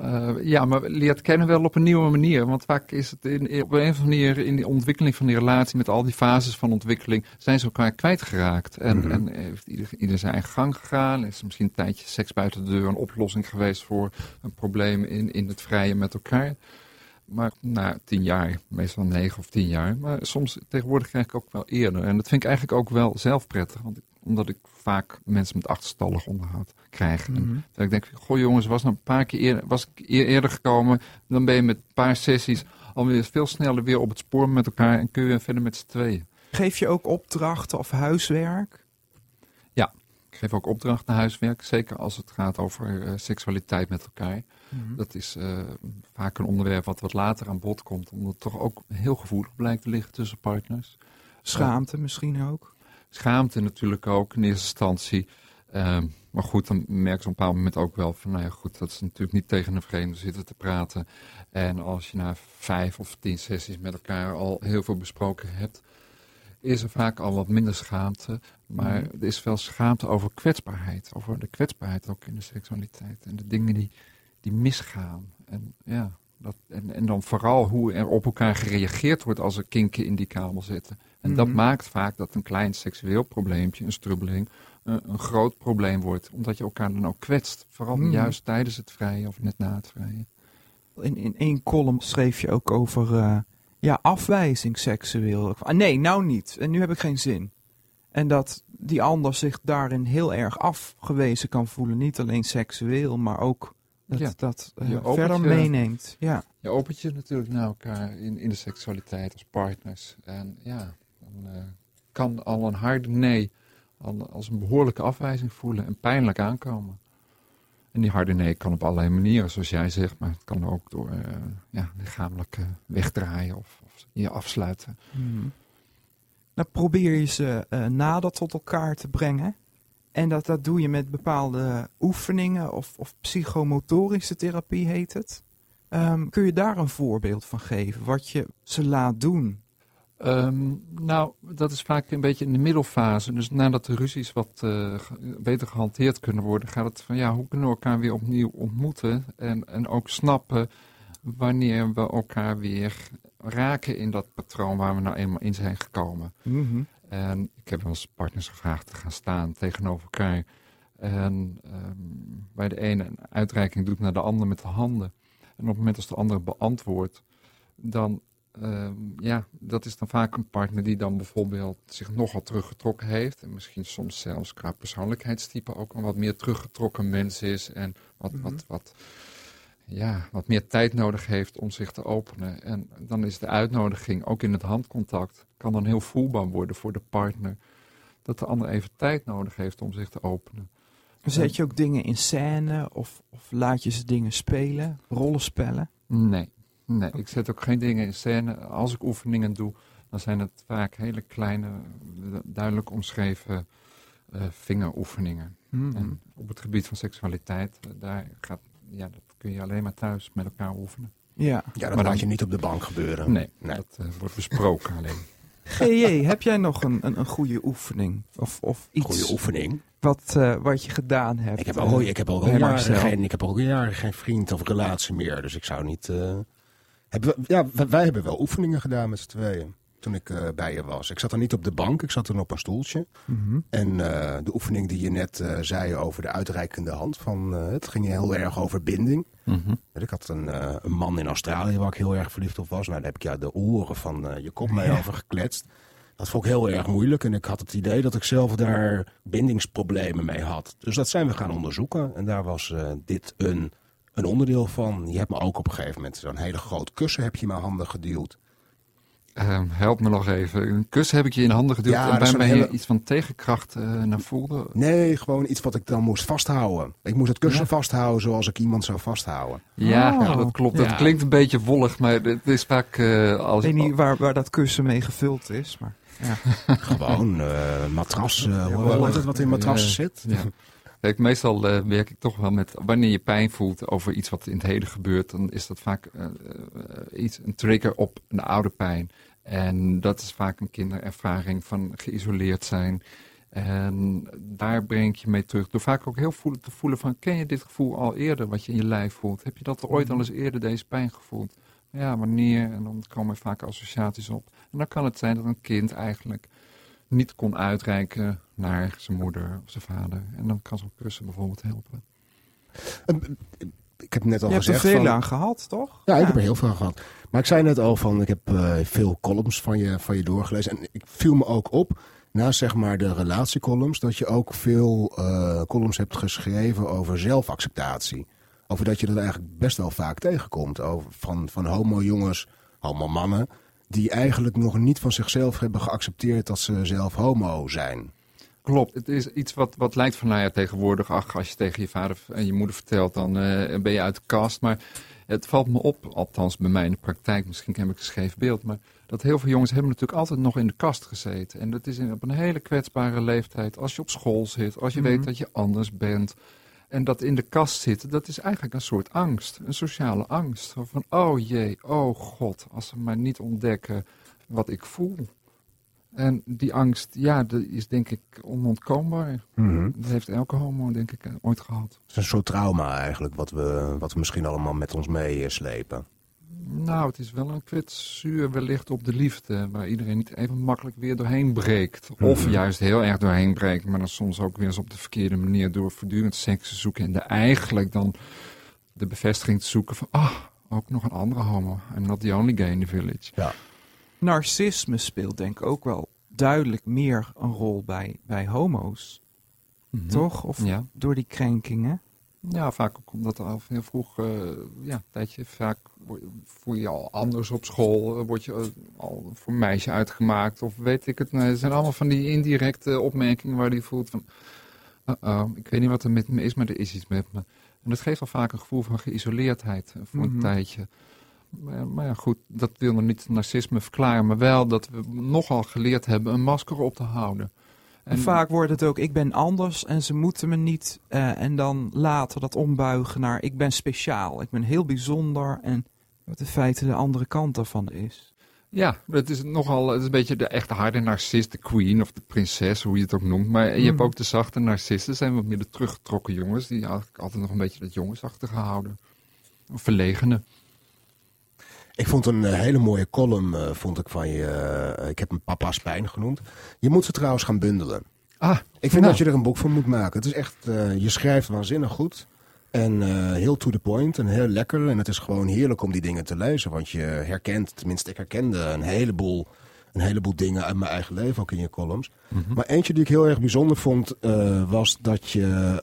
Eh, ja, maar leert kennen wel op een nieuwe manier. Want vaak is het in, in- op een of andere manier in de ontwikkeling van die relatie, met al die fases van ontwikkeling, zijn ze elkaar kwijtgeraakt. En, Mhm. en heeft ieder, ieder zijn eigen gang gegaan. Is er misschien een tijdje seks buiten de deur een oplossing geweest voor een probleem in, in het vrije met elkaar. Maar na tien jaar, meestal negen of tien jaar. Maar soms tegenwoordig krijg ik ook wel eerder. En dat vind ik eigenlijk ook wel zelf prettig. Want ik- omdat ik vaak mensen met achterstallig onderhoud krijg. Mhm. dat ik denk, goh jongens, was nou een paar keer eerder, was ik eer- eerder gekomen, dan ben je met een paar sessies alweer veel sneller weer op het spoor met elkaar en kun je weer verder met z'n tweeën. Geef je ook opdrachten of huiswerk? Ik geef ook opdrachten huiswerk, zeker als het gaat over eh, seksualiteit met elkaar. Mhm. Dat is eh, vaak een onderwerp wat wat later aan bod komt, omdat het toch ook heel gevoelig blijkt te liggen tussen partners. Schaamte misschien ook. Schaamte natuurlijk ook in eerste instantie. Ehm, maar goed, dan merk je op een bepaald moment ook wel van, nou ja, goed, dat is natuurlijk niet tegen een vreemde zitten te praten. En als je na vijf of tien sessies met elkaar al heel veel besproken hebt, is er vaak al wat minder schaamte. Maar Mhm. er is wel schaamte over kwetsbaarheid. Over de kwetsbaarheid ook in de seksualiteit. En de dingen die, die misgaan. En, ja, dat, en, en dan vooral hoe er op elkaar gereageerd wordt als er kinken in die kabel zitten. En dat Mhm. maakt vaak dat een klein seksueel probleempje, een strubbeling, eh, een groot probleem wordt. Omdat je elkaar dan ook kwetst. Vooral Mhm. juist tijdens het vrije of net na het vrije. In, in één column schreef je ook over eh, ja, afwijzing seksueel. Ah, nee, nou niet. En nu heb ik geen zin. En dat die ander zich daarin heel erg afgewezen kan voelen. Niet alleen seksueel, maar ook dat Ja. dat Je opent verder meeneemt. Ja. Je opent je natuurlijk naar elkaar in, in de seksualiteit als partners. En ja, kan al een harde nee al als een behoorlijke afwijzing voelen en pijnlijk aankomen. En die harde nee kan op allerlei manieren, zoals jij zegt, maar het kan ook door eh, ja, lichamelijk eh, wegdraaien of, of je afsluiten. Mhm. Dan probeer je ze eh, nader tot elkaar te brengen. En dat, dat doe je met bepaalde oefeningen of, of psychomotorische therapie heet het. Ehm, kun je daar een voorbeeld van geven? Wat je ze laat doen? Ehm, nou, dat is vaak een beetje in de middelfase. Dus nadat de ruzies wat eh, beter gehanteerd kunnen worden, gaat het van ja, hoe kunnen we elkaar weer opnieuw ontmoeten? En, en ook snappen wanneer we elkaar weer raken in dat patroon waar we nou eenmaal in zijn gekomen. En ik heb eens partners gevraagd te gaan staan tegenover elkaar. En ehm, bij de ene een uitreiking doet naar de ander met de handen. En op het moment als de andere beantwoordt, dan, ehm, ja, dat is dan vaak een partner die dan bijvoorbeeld zich nogal teruggetrokken heeft. En misschien soms zelfs qua persoonlijkheidstype ook een wat meer teruggetrokken mens is. En wat, wat, wat, ja, wat meer tijd nodig heeft om zich te openen. En dan is de uitnodiging, ook in het handcontact, kan dan heel voelbaar worden voor de partner. Dat de ander even tijd nodig heeft om zich te openen. Zet je ook dingen in scène of, of laat je ze dingen spelen, rollenspellen? Nee, nee, ik zet ook geen dingen in scène. Als ik oefeningen doe, dan zijn het vaak hele kleine, duidelijk omschreven eh, vingeroefeningen. Mhm. En op het gebied van seksualiteit, eh, daar gaat, ja, dat kun je alleen maar thuis met elkaar oefenen. Ja. Ja, dat Maar laat dan- je niet op de bank gebeuren. Nee, dat eh, wordt besproken alleen. GJ, heb jij nog een, een, een goede oefening? Of, of iets Goede oefening. Wat, eh, wat je gedaan hebt? Ik heb eh, ook, ik heb al jaren geen, ik heb ook al jaren geen vriend of relatie meer. Dus ik zou niet. eh, hebben we, ja, wij, hebben wel oefeningen gedaan met z'n tweeën. Toen ik eh, bij je was. Ik zat dan niet op de bank, ik zat dan op een stoeltje. Mhm. En eh, de oefening die je net eh, zei over de uitreikende hand. Van, het ging heel erg over binding. Mhm. Ik had een, een man in Australië waar ik heel erg verliefd op was. Nou, daar heb ik ja de oren van je kop mee over gekletst. Dat vond ik heel erg moeilijk. En ik had het idee dat ik zelf daar bindingsproblemen mee had. Dus dat zijn we gaan onderzoeken. En daar was dit een, een onderdeel van. Je hebt me ook op een gegeven moment zo'n hele groot kussen heb je in mijn handen geduwd. Ehm, help me nog even. Een kus heb ik je in de handen geduwd Ja, en bij een mij hele- iets van tegenkracht eh, naar voelde. Nee, gewoon iets wat ik dan moest vasthouden. Ik moest het kussen vasthouden zoals ik iemand zou vasthouden. Ja, Oh. dat klopt. Ja. Dat klinkt een beetje wollig, maar het is vaak eh, als... Ik weet niet waar, waar dat kussen mee gevuld is, maar ja. Gewoon eh matras. eh, hoe het wat in matrassen Ja, zit? Kijk, meestal eh, werk ik toch wel met, wanneer je pijn voelt over iets wat in het heden gebeurt, dan is dat vaak eh, eh, iets, een trigger op een oude pijn. En dat is vaak een kinderervaring van geïsoleerd zijn. En daar breng ik je mee terug. Door vaak ook heel voelen, te voelen van, ken je dit gevoel al eerder, wat je in je lijf voelt? Heb je dat ooit al eens eerder, deze pijn gevoeld? Ja, wanneer? En dan komen er vaak associaties op. En dan kan het zijn dat een kind eigenlijk niet kon uitreiken naar zijn moeder of zijn vader. En dan kan zo'n kussen bijvoorbeeld helpen. Ik heb net al Je hebt er gezegd. veel van- aan gehad, toch? Ja, ik heb er heel veel aan gehad. Maar ik zei net al van, ik heb eh, veel columns van je, van je doorgelezen. En ik viel me ook op, naast zeg maar de relatiecolumns, dat je ook veel eh, columns hebt geschreven over zelfacceptatie. Over dat je dat eigenlijk best wel vaak tegenkomt. Over, van, van homo-jongens, homo-mannen, die eigenlijk nog niet van zichzelf hebben geaccepteerd dat ze zelf homo zijn. Klopt. Het is iets wat, wat lijkt van, nou ja, tegenwoordig, ach, als je tegen je vader en je moeder vertelt, dan eh, ben je uit de kast. Maar Het valt me op, althans bij mij in de praktijk, misschien heb ik een scheef beeld, maar dat heel veel jongens hebben natuurlijk altijd nog in de kast gezeten. En dat is in, op een hele kwetsbare leeftijd, als je op school zit, als je Mhm. weet dat je anders bent. En dat in de kast zitten, dat is eigenlijk een soort angst, een sociale angst. Van, oh jee, oh god, als ze maar niet ontdekken wat ik voel. En die angst, ja, dat is denk ik onontkoombaar. Mhm. Dat heeft elke homo, denk ik, eh, ooit gehad. Het is een soort trauma eigenlijk, wat we, wat we misschien allemaal met ons meeslepen. Nou, het is wel een kwetsuur wellicht op de liefde, waar iedereen niet even makkelijk weer doorheen breekt. Of Mhm. juist heel erg doorheen breekt, maar dan soms ook weer eens op de verkeerde manier door voortdurend seks te zoeken. En de, eigenlijk dan de bevestiging te zoeken van, ah, ook nog een andere homo. I'm not the only gay in the village. Ja. Narcisme speelt denk ik ook wel duidelijk meer een rol bij, bij homo's. Toch? Of Mhm. Ja. door die krenkingen? Ja, vaak ook omdat er al heel vroeg, eh, ja, een tijdje vaak voel je je al anders op school, eh, word je eh, al voor meisje uitgemaakt of weet ik het. Nee, het zijn allemaal van die indirecte opmerkingen waar je voelt van, uh-oh, ik weet niet wat er met me is, maar er is iets met me. En dat geeft al vaak een gevoel van geïsoleerdheid voor Mhm. een tijdje. Maar, maar ja, goed, dat wil nog niet narcisme verklaren, maar wel dat we nogal geleerd hebben een masker op te houden. En vaak wordt het ook, ik ben anders en ze moeten me niet. eh, en dan later dat ombuigen naar, ik ben speciaal. Ik ben heel bijzonder. En wat in feite de andere kant daarvan is. Ja, het is nogal, het is een beetje de echte harde narcist, de queen of de prinses, hoe je het ook noemt. Maar je hebt Mhm. ook de zachte narcisten, zijn wat meer de teruggetrokken jongens, die eigenlijk altijd nog een beetje dat jongensachtige houden. Of verlegene. Ik vond een eh, hele mooie column eh, vond ik van je. eh, ik heb hem Papa's Pijn genoemd. Je moet ze trouwens gaan bundelen. Ah, Ik vind nou. dat je er een boek van moet maken. Het is echt, je schrijft waanzinnig goed. En heel to the point en heel lekker. En het is gewoon heerlijk om die dingen te lezen. Want je herkent, tenminste ik herkende een heleboel, een heleboel dingen uit mijn eigen leven ook in je columns. Mhm. Maar eentje die ik heel erg bijzonder vond, was dat je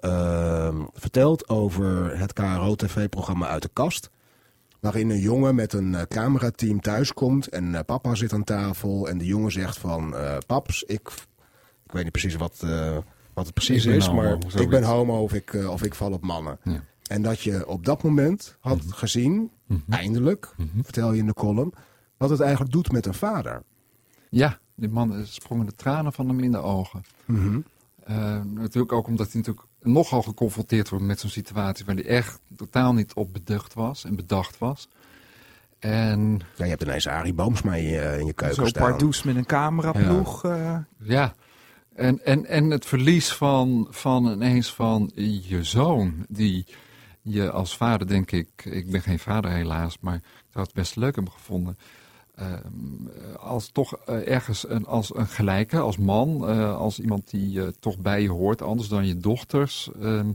vertelt over het KRO-tv-programma Uit de Kast. Waarin een jongen met een eh, camerateam thuiskomt en eh, papa zit aan tafel. En de jongen zegt van, eh, paps, ik, ik weet niet precies wat, wat het precies is, homo, maar ik ben homo of ik, of ik val op mannen. Ja. En dat je op dat moment had Mhm. gezien, eindelijk, vertel je in de column, wat het eigenlijk doet met een vader. Ja, die man sprongen de tranen van hem in de ogen. Mhm. Natuurlijk ook omdat hij natuurlijk nogal geconfronteerd wordt met zo'n situatie waar hij echt totaal niet op beducht was en bedacht was. En Ja, je hebt ineens Arie Boomsma in je, in je keuken Zo staan. pardoes met een cameraploeg. eh, Ja, en, en, en het verlies van, van ineens van je zoon, die je als vader, denk ik, ik ben geen vader helaas, maar ik zou het best leuk hebben gevonden. Ehm, als toch eh, ergens een, als een gelijke, als man, eh, als iemand die eh, toch bij je hoort, anders dan je dochters. ehm,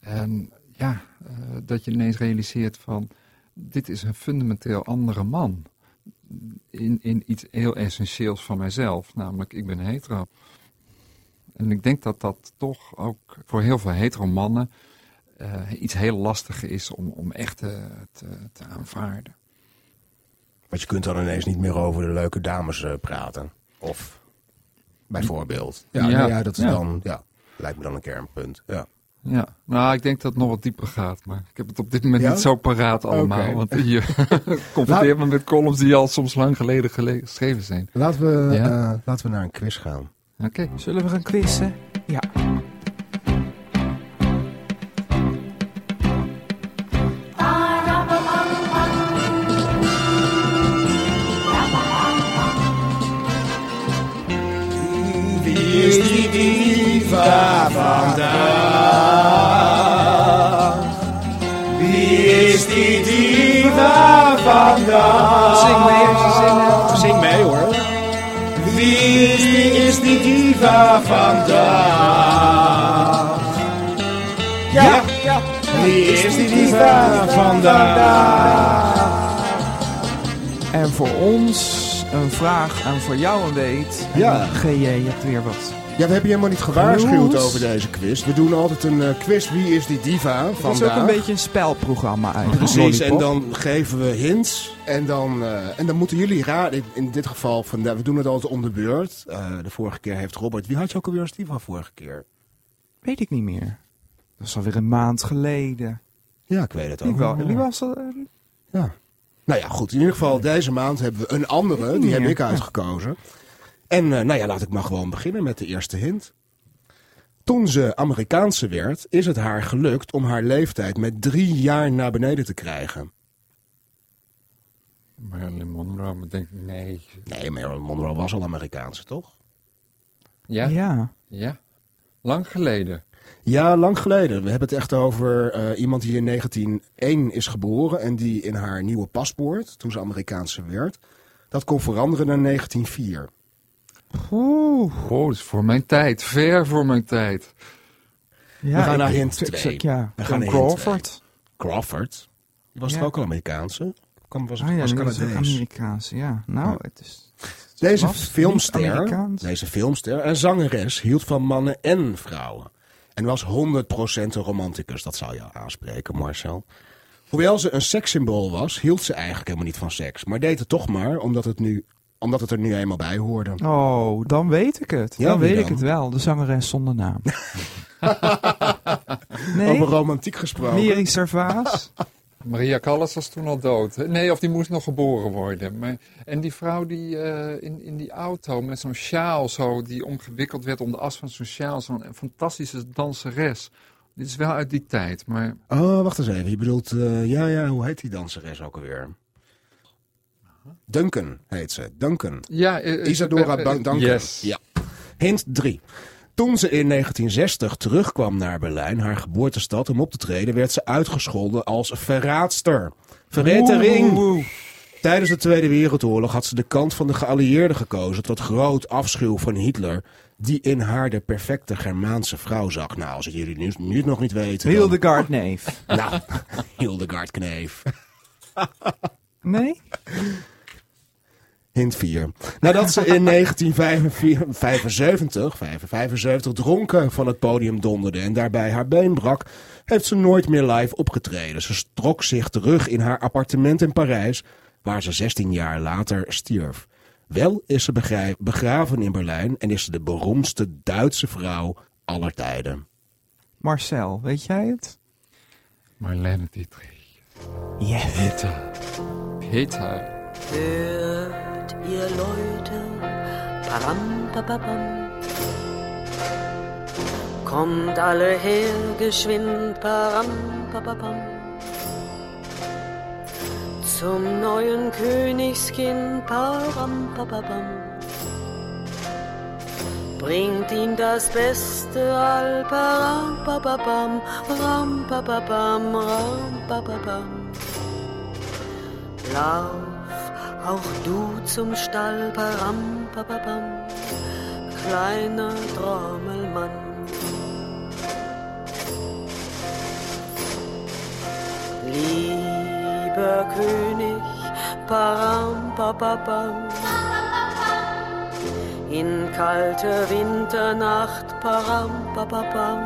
en ja, eh, dat je ineens realiseert van, dit is een fundamenteel andere man in, in iets heel essentieels van mijzelf, namelijk ik ben hetero. En ik denk dat dat toch ook voor heel veel hetero mannen eh, iets heel lastiger is om, om echt te, te aanvaarden. Want je kunt dan ineens niet meer over de leuke dames eh, praten. Of bijvoorbeeld. Ja, Ja, ja, dat is ja. dan, ja, lijkt me dan een kernpunt. Ja. Ja, nou, ik denk dat het nog wat dieper gaat, maar ik heb het op dit moment Ja? niet zo paraat allemaal. Want je confronteert me met columns die al soms lang geleden gele- geschreven zijn. Laten, we, Ja. eh, laten we naar een quiz gaan. Oké. Zullen we gaan quizzen? Ja. Diva vandaag? Ja, wie is die diva vandaag? En voor ons een vraag en voor jou een weet. En Ja. GJ, je hebt weer wat. Ja, we hebben je helemaal niet gewaarschuwd over deze quiz. We doen altijd een eh, quiz. Wie is die diva Het vandaag? is ook een beetje een spelprogramma eigenlijk. Precies, en dan geven we hints. En dan, eh, en dan moeten jullie raden. In, dit geval, van, we doen het altijd om de beurt. Eh, de vorige keer heeft Robert... Wie had je ook alweer als diva vorige keer? Weet ik niet meer. Dat is alweer een maand geleden. Ja, ik weet het ook. Wie, wel. wie was dat? Ja. Nou ja, goed. In ieder geval, deze maand hebben we een andere. Die heb ik uitgekozen. En eh, nou ja, laat ik maar gewoon beginnen met de eerste hint. Toen ze Amerikaanse werd, is het haar gelukt om haar leeftijd met drie jaar naar beneden te krijgen. Marilyn Monroe, maar denk ik, nee. Nee, Marilyn Monroe was al Amerikaanse, toch? Ja? Ja. Ja. Lang geleden. Ja, lang geleden. We hebben het echt over eh, iemand die in 1901 is geboren en die in haar nieuwe paspoort, toen ze Amerikaanse werd, dat kon veranderen naar 1904. Oeh. Oh, dat is voor mijn tijd. Ver voor mijn tijd. Ja, We gaan naar hint ik- twee. Ja, We gaan naar Crawford. Crawford. Was Ja. toch ook al Amerikaanse? Was het Ah ja, was dat is ook Canadees. Amerikaans. Ja, nou, Ja. het is... Deze filmster, deze filmster en zangeres hield van mannen en vrouwen. En was 100% een romanticus. Dat zou jou aanspreken, Marcel. Hoewel ze een sekssymbool was, hield ze eigenlijk helemaal niet van seks. Maar deed het toch maar, omdat het, nu, omdat het er nu eenmaal bij hoorde. Oh, dan weet ik het. Ja, dan weet dan? ik het wel. De zangeres zonder naam. nee? Over romantiek gesproken. Miri Servaas? Maria Callas was toen al dood. Nee, of die moest nog geboren worden. Maar, en die vrouw die eh, in, in die auto met zo'n sjaal zo, die omgewikkeld werd om de as van zo'n sjaal. Zo'n fantastische danseres. Dit is wel uit die tijd, maar Oh, wacht eens even. Je bedoelt, eh, ja, ja, hoe heet die danseres ook alweer? Duncan heet ze. Duncan. ja... eh, eh, Isadora eh, Duncan. Yes. Ja. Hint 3. Toen ze in 1960 terugkwam naar Berlijn, haar geboortestad, om op te treden, werd ze uitgescholden als verraadster. Verretering! Tijdens de Tweede Wereldoorlog had ze de kant van de geallieerden gekozen tot groot afschuw van Hitler, die in haar de perfecte Germaanse vrouw zag. Nou, als het jullie nu, nu het nog niet weten. dan- Hildegard Neef. Nou, Hildegard Kneef. Nee? Hint 4. Nadat ze in 1975 75 dronken van het podium donderde en daarbij haar been brak, heeft ze nooit meer live opgetreden. Ze trok zich terug in haar appartement in Parijs, waar ze 16 jaar later stierf. Wel is ze begraven in Berlijn en is ze de beroemdste Duitse vrouw aller tijden. Marcel, weet jij het? Marlene Dietrich. Yes. Peter. Peter. Hört ihr Leute, param, papapam. Kommt alle her, geschwind, param, papapam. Zum neuen Königskind, param, papapam. Bringt ihm das Beste, all, param, papapam, ram, papapam, ram, papapam. Lauf auch du zum Stall, param, papapam, kleiner Trommelmann. Lieber König, param, papapam, in kalte Winternacht, param, papapam,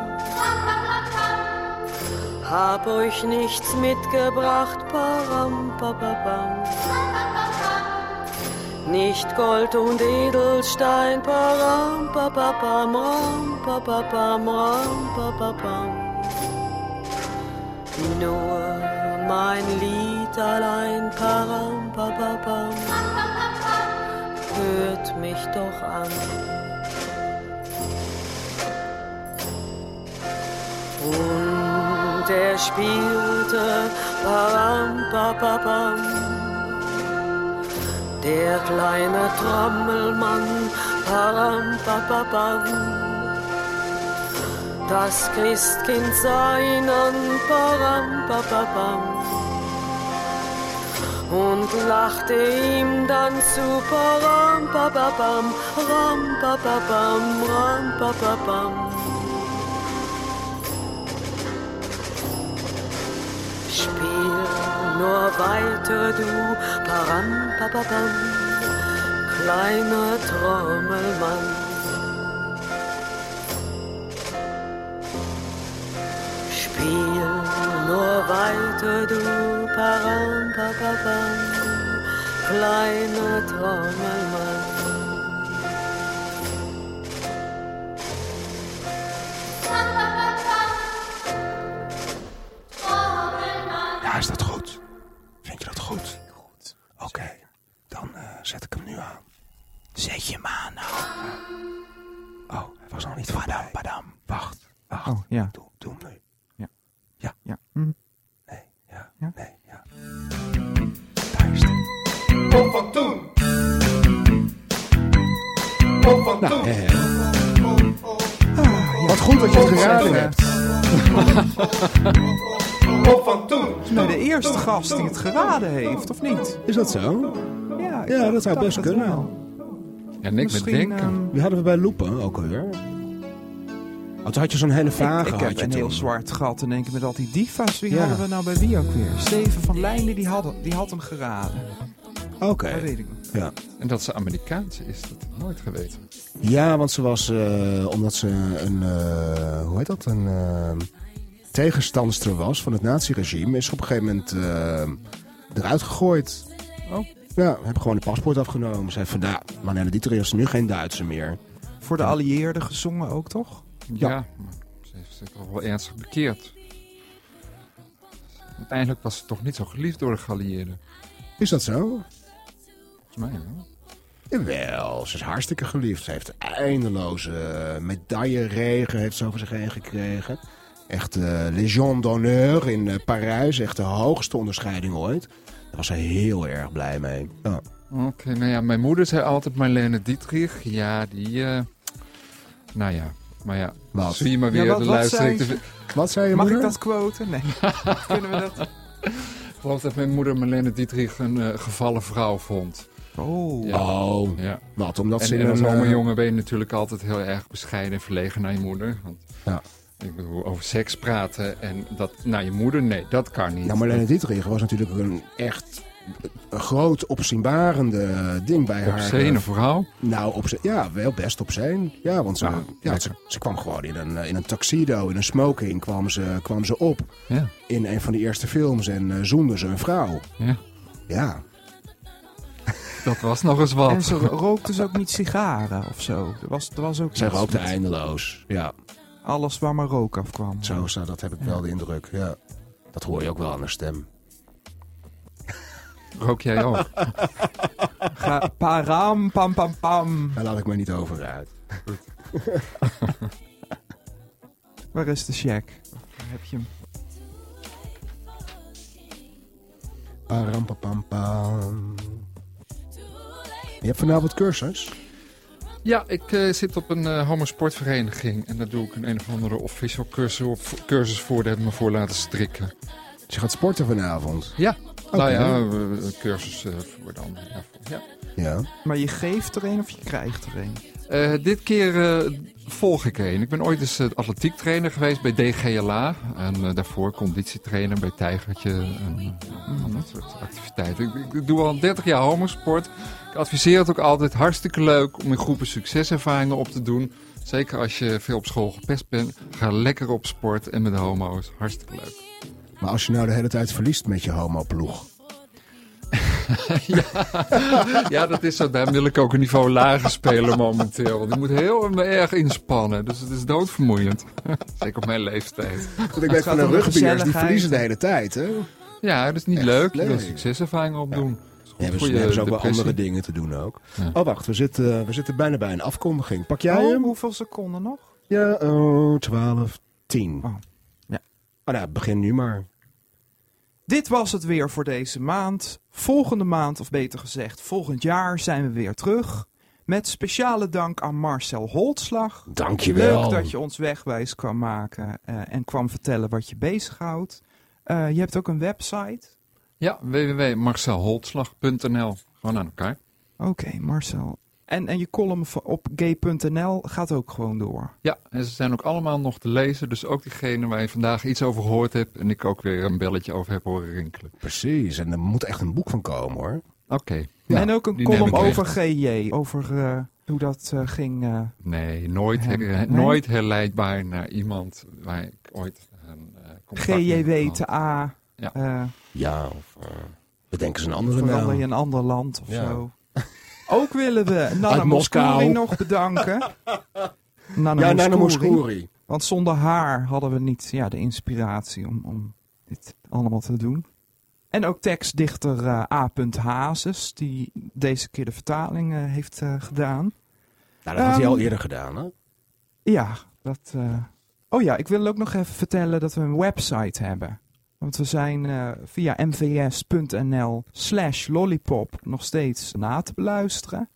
hab euch nichts mitgebracht, param, papapam. Nicht Gold und Edelstein, param, papapam, ram, papapam, ram, papapam. Nur mein Lied allein, param, papapam, hört mich doch an. Und er spielte, param, papapam, der kleine Trommelmann, param, papapam. Das Christkind an, param, papapam. Und lachte ihm dann zu, param, papapam, ram, papapam, ram, papapam. Nur weiter, du, param, papapam, kleiner Trommelmann. Spiel nur weiter, du, param, papapam, kleiner Trommelmann. Ja. Doe, doe hem nu. ja. Hm. Nee, ja, Ja? nee, ja. Daar is het. Pop van toen. Pop van Nou, toen. hè, hè. Wat goed dat je het geraden hebt. Pop van toen. Nou, de eerste gast die het geraden heeft, of niet? Is dat zo? Ja, Ja, dat zou best kunnen. wel. Ja, niks met denken. ehm, Die hadden we bij Loepen ook alweer. Oh, toen had je zo'n hele vage. ik, ik had heb je een heel toen. zwart gat en denk ik met al die diva's. Wie Ja. hadden we nou bij wie ook weer? Steven van Leijden, die had, die had hem geraden. Oké. Dat weet ik nog. Ja. En dat ze Amerikaans is, dat heb ik nooit geweten. ja, want ze was, eh, omdat ze een, eh, hoe heet dat, een eh, tegenstandster was van het naziregime, is ze op een gegeven moment eruit gegooid. Oh. Ja, hebben gewoon de paspoort afgenomen. Ze heeft van, nou, Marlene Dietrich is nu geen Duitser meer. Voor de allieerden gezongen ook, toch? Ja, maar ze heeft zich toch wel ernstig bekeerd. Uiteindelijk was ze toch niet zo geliefd door de geallieerden. Is dat zo? Volgens mij wel. Jawel, ze is hartstikke geliefd. Ze heeft eindeloze medailleregen heeft ze over zich heen gekregen. Echt eh Légion d'honneur in eh, Parijs. Echt de hoogste onderscheiding ooit. Daar was ze heel erg blij mee. Ja. Oké, nou ja, mijn moeder zei altijd Marlene Dietrich. Ja, die... eh, nou ja, maar ja. Wat? Zie je maar Ja, weer wat- de wat luistering. zei te- Wat zei je Mag ik dat quoten? Nee. Kunnen we dat? Ik geloof dat mijn moeder Marlene Dietrich een eh, gevallen vrouw vond. Oh. Ja. Oh, Ja. wat? Omdat En, ze en als een... eh, homojongen ben je natuurlijk altijd heel erg bescheiden en verlegen naar je moeder. Want Ja. ik bedoel, over seks praten en dat naar je moeder, nee, dat kan niet. Nou, Marlene Dietrich was natuurlijk een echt een groot opzienbarende ding bij haar. Obscene vrouw. Nou, op ja, wel best op zijn. Ja, want ze, Ja, ja, ze, ze kwam gewoon in een, eh, in een tuxedo, in een smoking kwam ze, kwam ze op. Ja, In een van de eerste films en eh zoende ze een vrouw. ja, Ja, dat was nog eens wat. En ze rookt dus ook niet sigaren of zo. Er was, er was ook zij rookte met eindeloos. Ja, Alles waar maar rook afkwam. zo, zo dat heb ik wel de indruk. Ja. Dat hoor je ook wel aan haar stem. Rook jij ook? Ga, param, pam, pam, pam. Daar laat ik me niet over uit. Waar is de check? Waar heb je hem? Parampapampam. Je hebt vanavond cursus? Ja, ik eh, zit op een eh homosportvereniging en daar doe ik een een of andere official cursus, of cursus voor. Daar heb ik me voor laten strikken. Dus je gaat sporten vanavond? Ja, Oké. nou ja, een cursus eh, voor dan. Ja, ja. Ja. Maar je geeft er een of je krijgt er een? Eh, dit keer eh, volg ik een. Ik ben ooit eens uh, atletiektrainer geweest bij DGLA. En uh, daarvoor conditietrainer bij Tijgertje. En uh, dat soort activiteiten. Ik, ik, doe al 30 jaar homosport. Ik adviseer het ook altijd hartstikke leuk om in groepen succeservaringen op te doen. Zeker als je veel op school gepest bent. Ga lekker op sport en met de homo's. Hartstikke leuk. Maar als je nou de hele tijd verliest met je homoploeg... ja. ja, dat is zo. Daar wil ik ook een niveau lager spelen momenteel. Want ik moet heel erg inspannen. Dus het is doodvermoeiend. Zeker op mijn leeftijd. Want ik weet van de rugbyers, die verliezen de hele tijd, hè? Ja, dat is niet Echt leuk. Je wil succeservaring opdoen. Ja, hebben ze, hebben ze ook wel andere dingen te doen ook. Ja. Oh, wacht. We zitten, we zitten bijna bij een afkondiging. Pak jij oh, hem? hoeveel seconden nog? Ja, oh, 12, 10. Oh, ja. Oh, nou, begin nu maar. Dit was het weer voor deze maand. Volgende maand, of beter gezegd volgend jaar, zijn we weer terug. Met speciale dank aan Marcel Holtslag. Dankjewel. Leuk dat je ons wegwijs kwam maken uh, en kwam vertellen wat je bezighoudt. Uh, je hebt ook een website. Ja, www.marcelholtslag.nl. Gewoon aan elkaar. Oké, okay, Marcel. En, en je column op gay.nl gaat ook gewoon door. Ja, en ze zijn ook allemaal nog te lezen. Dus ook diegene waar je vandaag iets over gehoord hebt. En ik ook weer een belletje over heb horen rinkelen. Precies, en er moet echt een boek van komen hoor. Oké. Okay. Ja, en ook een column over GJ. Over uh, hoe dat uh, ging. Uh, nee, nooit, her nee? nooit herleidbaar naar iemand waar ik ooit een GJWTA. Ja. ja, of bedenken ze een andere naam. naam. je een ander land of ja. zo. Ook willen we Nana Moscouri nog bedanken. Nana ja, Nana Moscouri. Want zonder haar hadden we niet ja, de inspiratie om, om dit allemaal te doen. En ook tekstdichter eh, A. Hazes, die deze keer de vertaling eh, heeft eh, gedaan. Nou, dat had hij al Ehm, eerder gedaan, hè? Ja, dat. Oh ja, ik wil ook nog even vertellen dat we een website hebben. Want we zijn eh, via mvs.nl slash lollipop nog steeds na te beluisteren.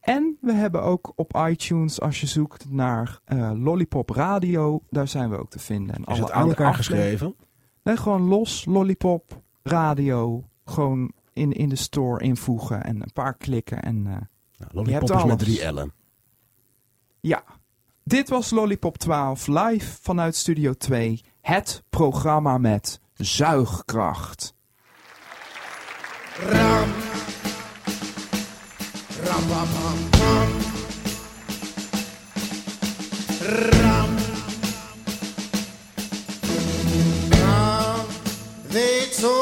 En we hebben ook op iTunes, als je zoekt naar eh, Lollipop Radio, daar zijn we ook te vinden. En Is het aan elkaar geschreven? Nee, gewoon los, Lollipop Radio. Gewoon in, in de store invoegen en een paar klikken. En, Nou, hebt Lollipop is met drie L'en. ja, dit was Lollipop 12 live vanuit Studio 2. Het programma met zuigkracht. Ram. Ram, pam, pam. Ram. Ram. They told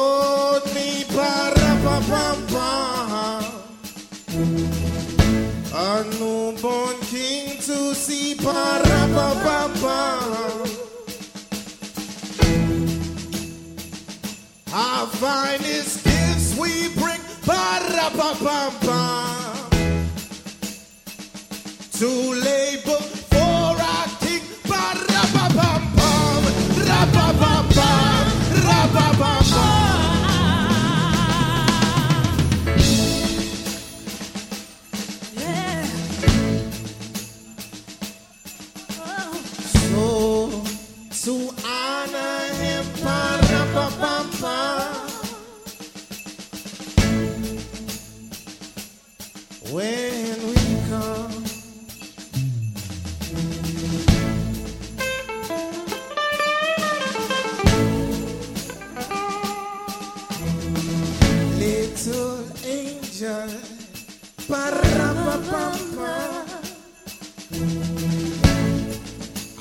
finest gifts we bring, ba-da-ba-bam-bam, to labor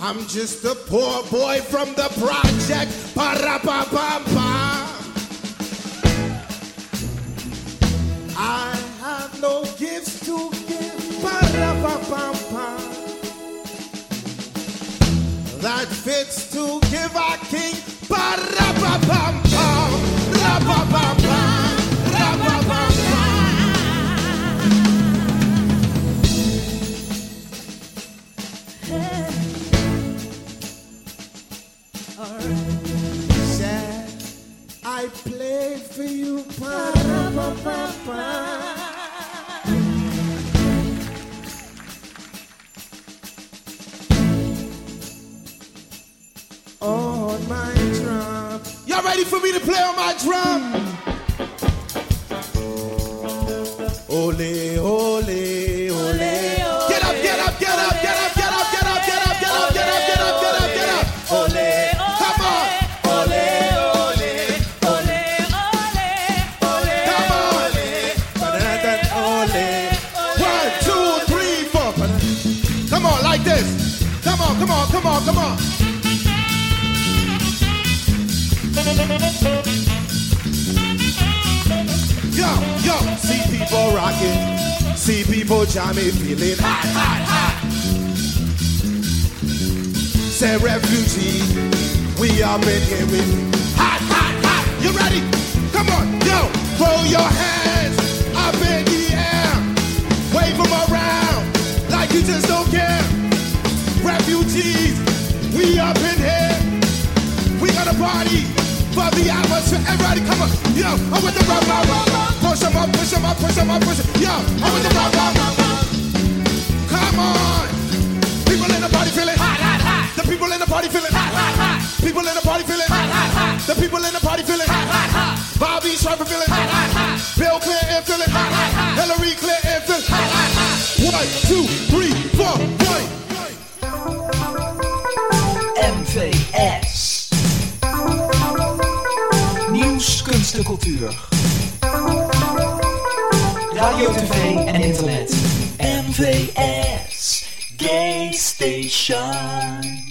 I'm just a poor boy from the project. Ba-ra-ba-bam-bam. I have no gifts to give. Ba-ra-ba-bam-bam. That fits to give our king. Ba-ra-ba-bam-bam. Ra-ba-bam-bam. Play for you. Ba-ra-ba-ba-ba. On my drum. Y'all ready for me to play on my drum? Jamming, feeling hot, hot, hot. Say refugee, we in here with hot, hot, hot. You ready? Come on, yo, throw your hands up in the air, wave them around like you just don't care. Refugees, we up in here. We gonna party for the atmosphere. Everybody come on. Yo, I'm with the rock, rock, rock, rock. Push 'em up, push 'em up, push 'em up, push 'em. Yo, I'm with the rock, rock, rock, rock. Come on. People in the party feeling hot, hot, hot. The people in the party feeling hot, hot, hot. People in the party feeling hot, hot, hot. The people in the party feeling hot, hot, hot. Bobby Schreiber feeling hot, hot, hot. Bill Clinton feeling hot, hot, hot. Hillary Clinton feeling hot, hot, hot. One, two, three, four, one. MVS. Nieuws, kunst en cultuur. Radio, tv en internet. MVS. Gay Station.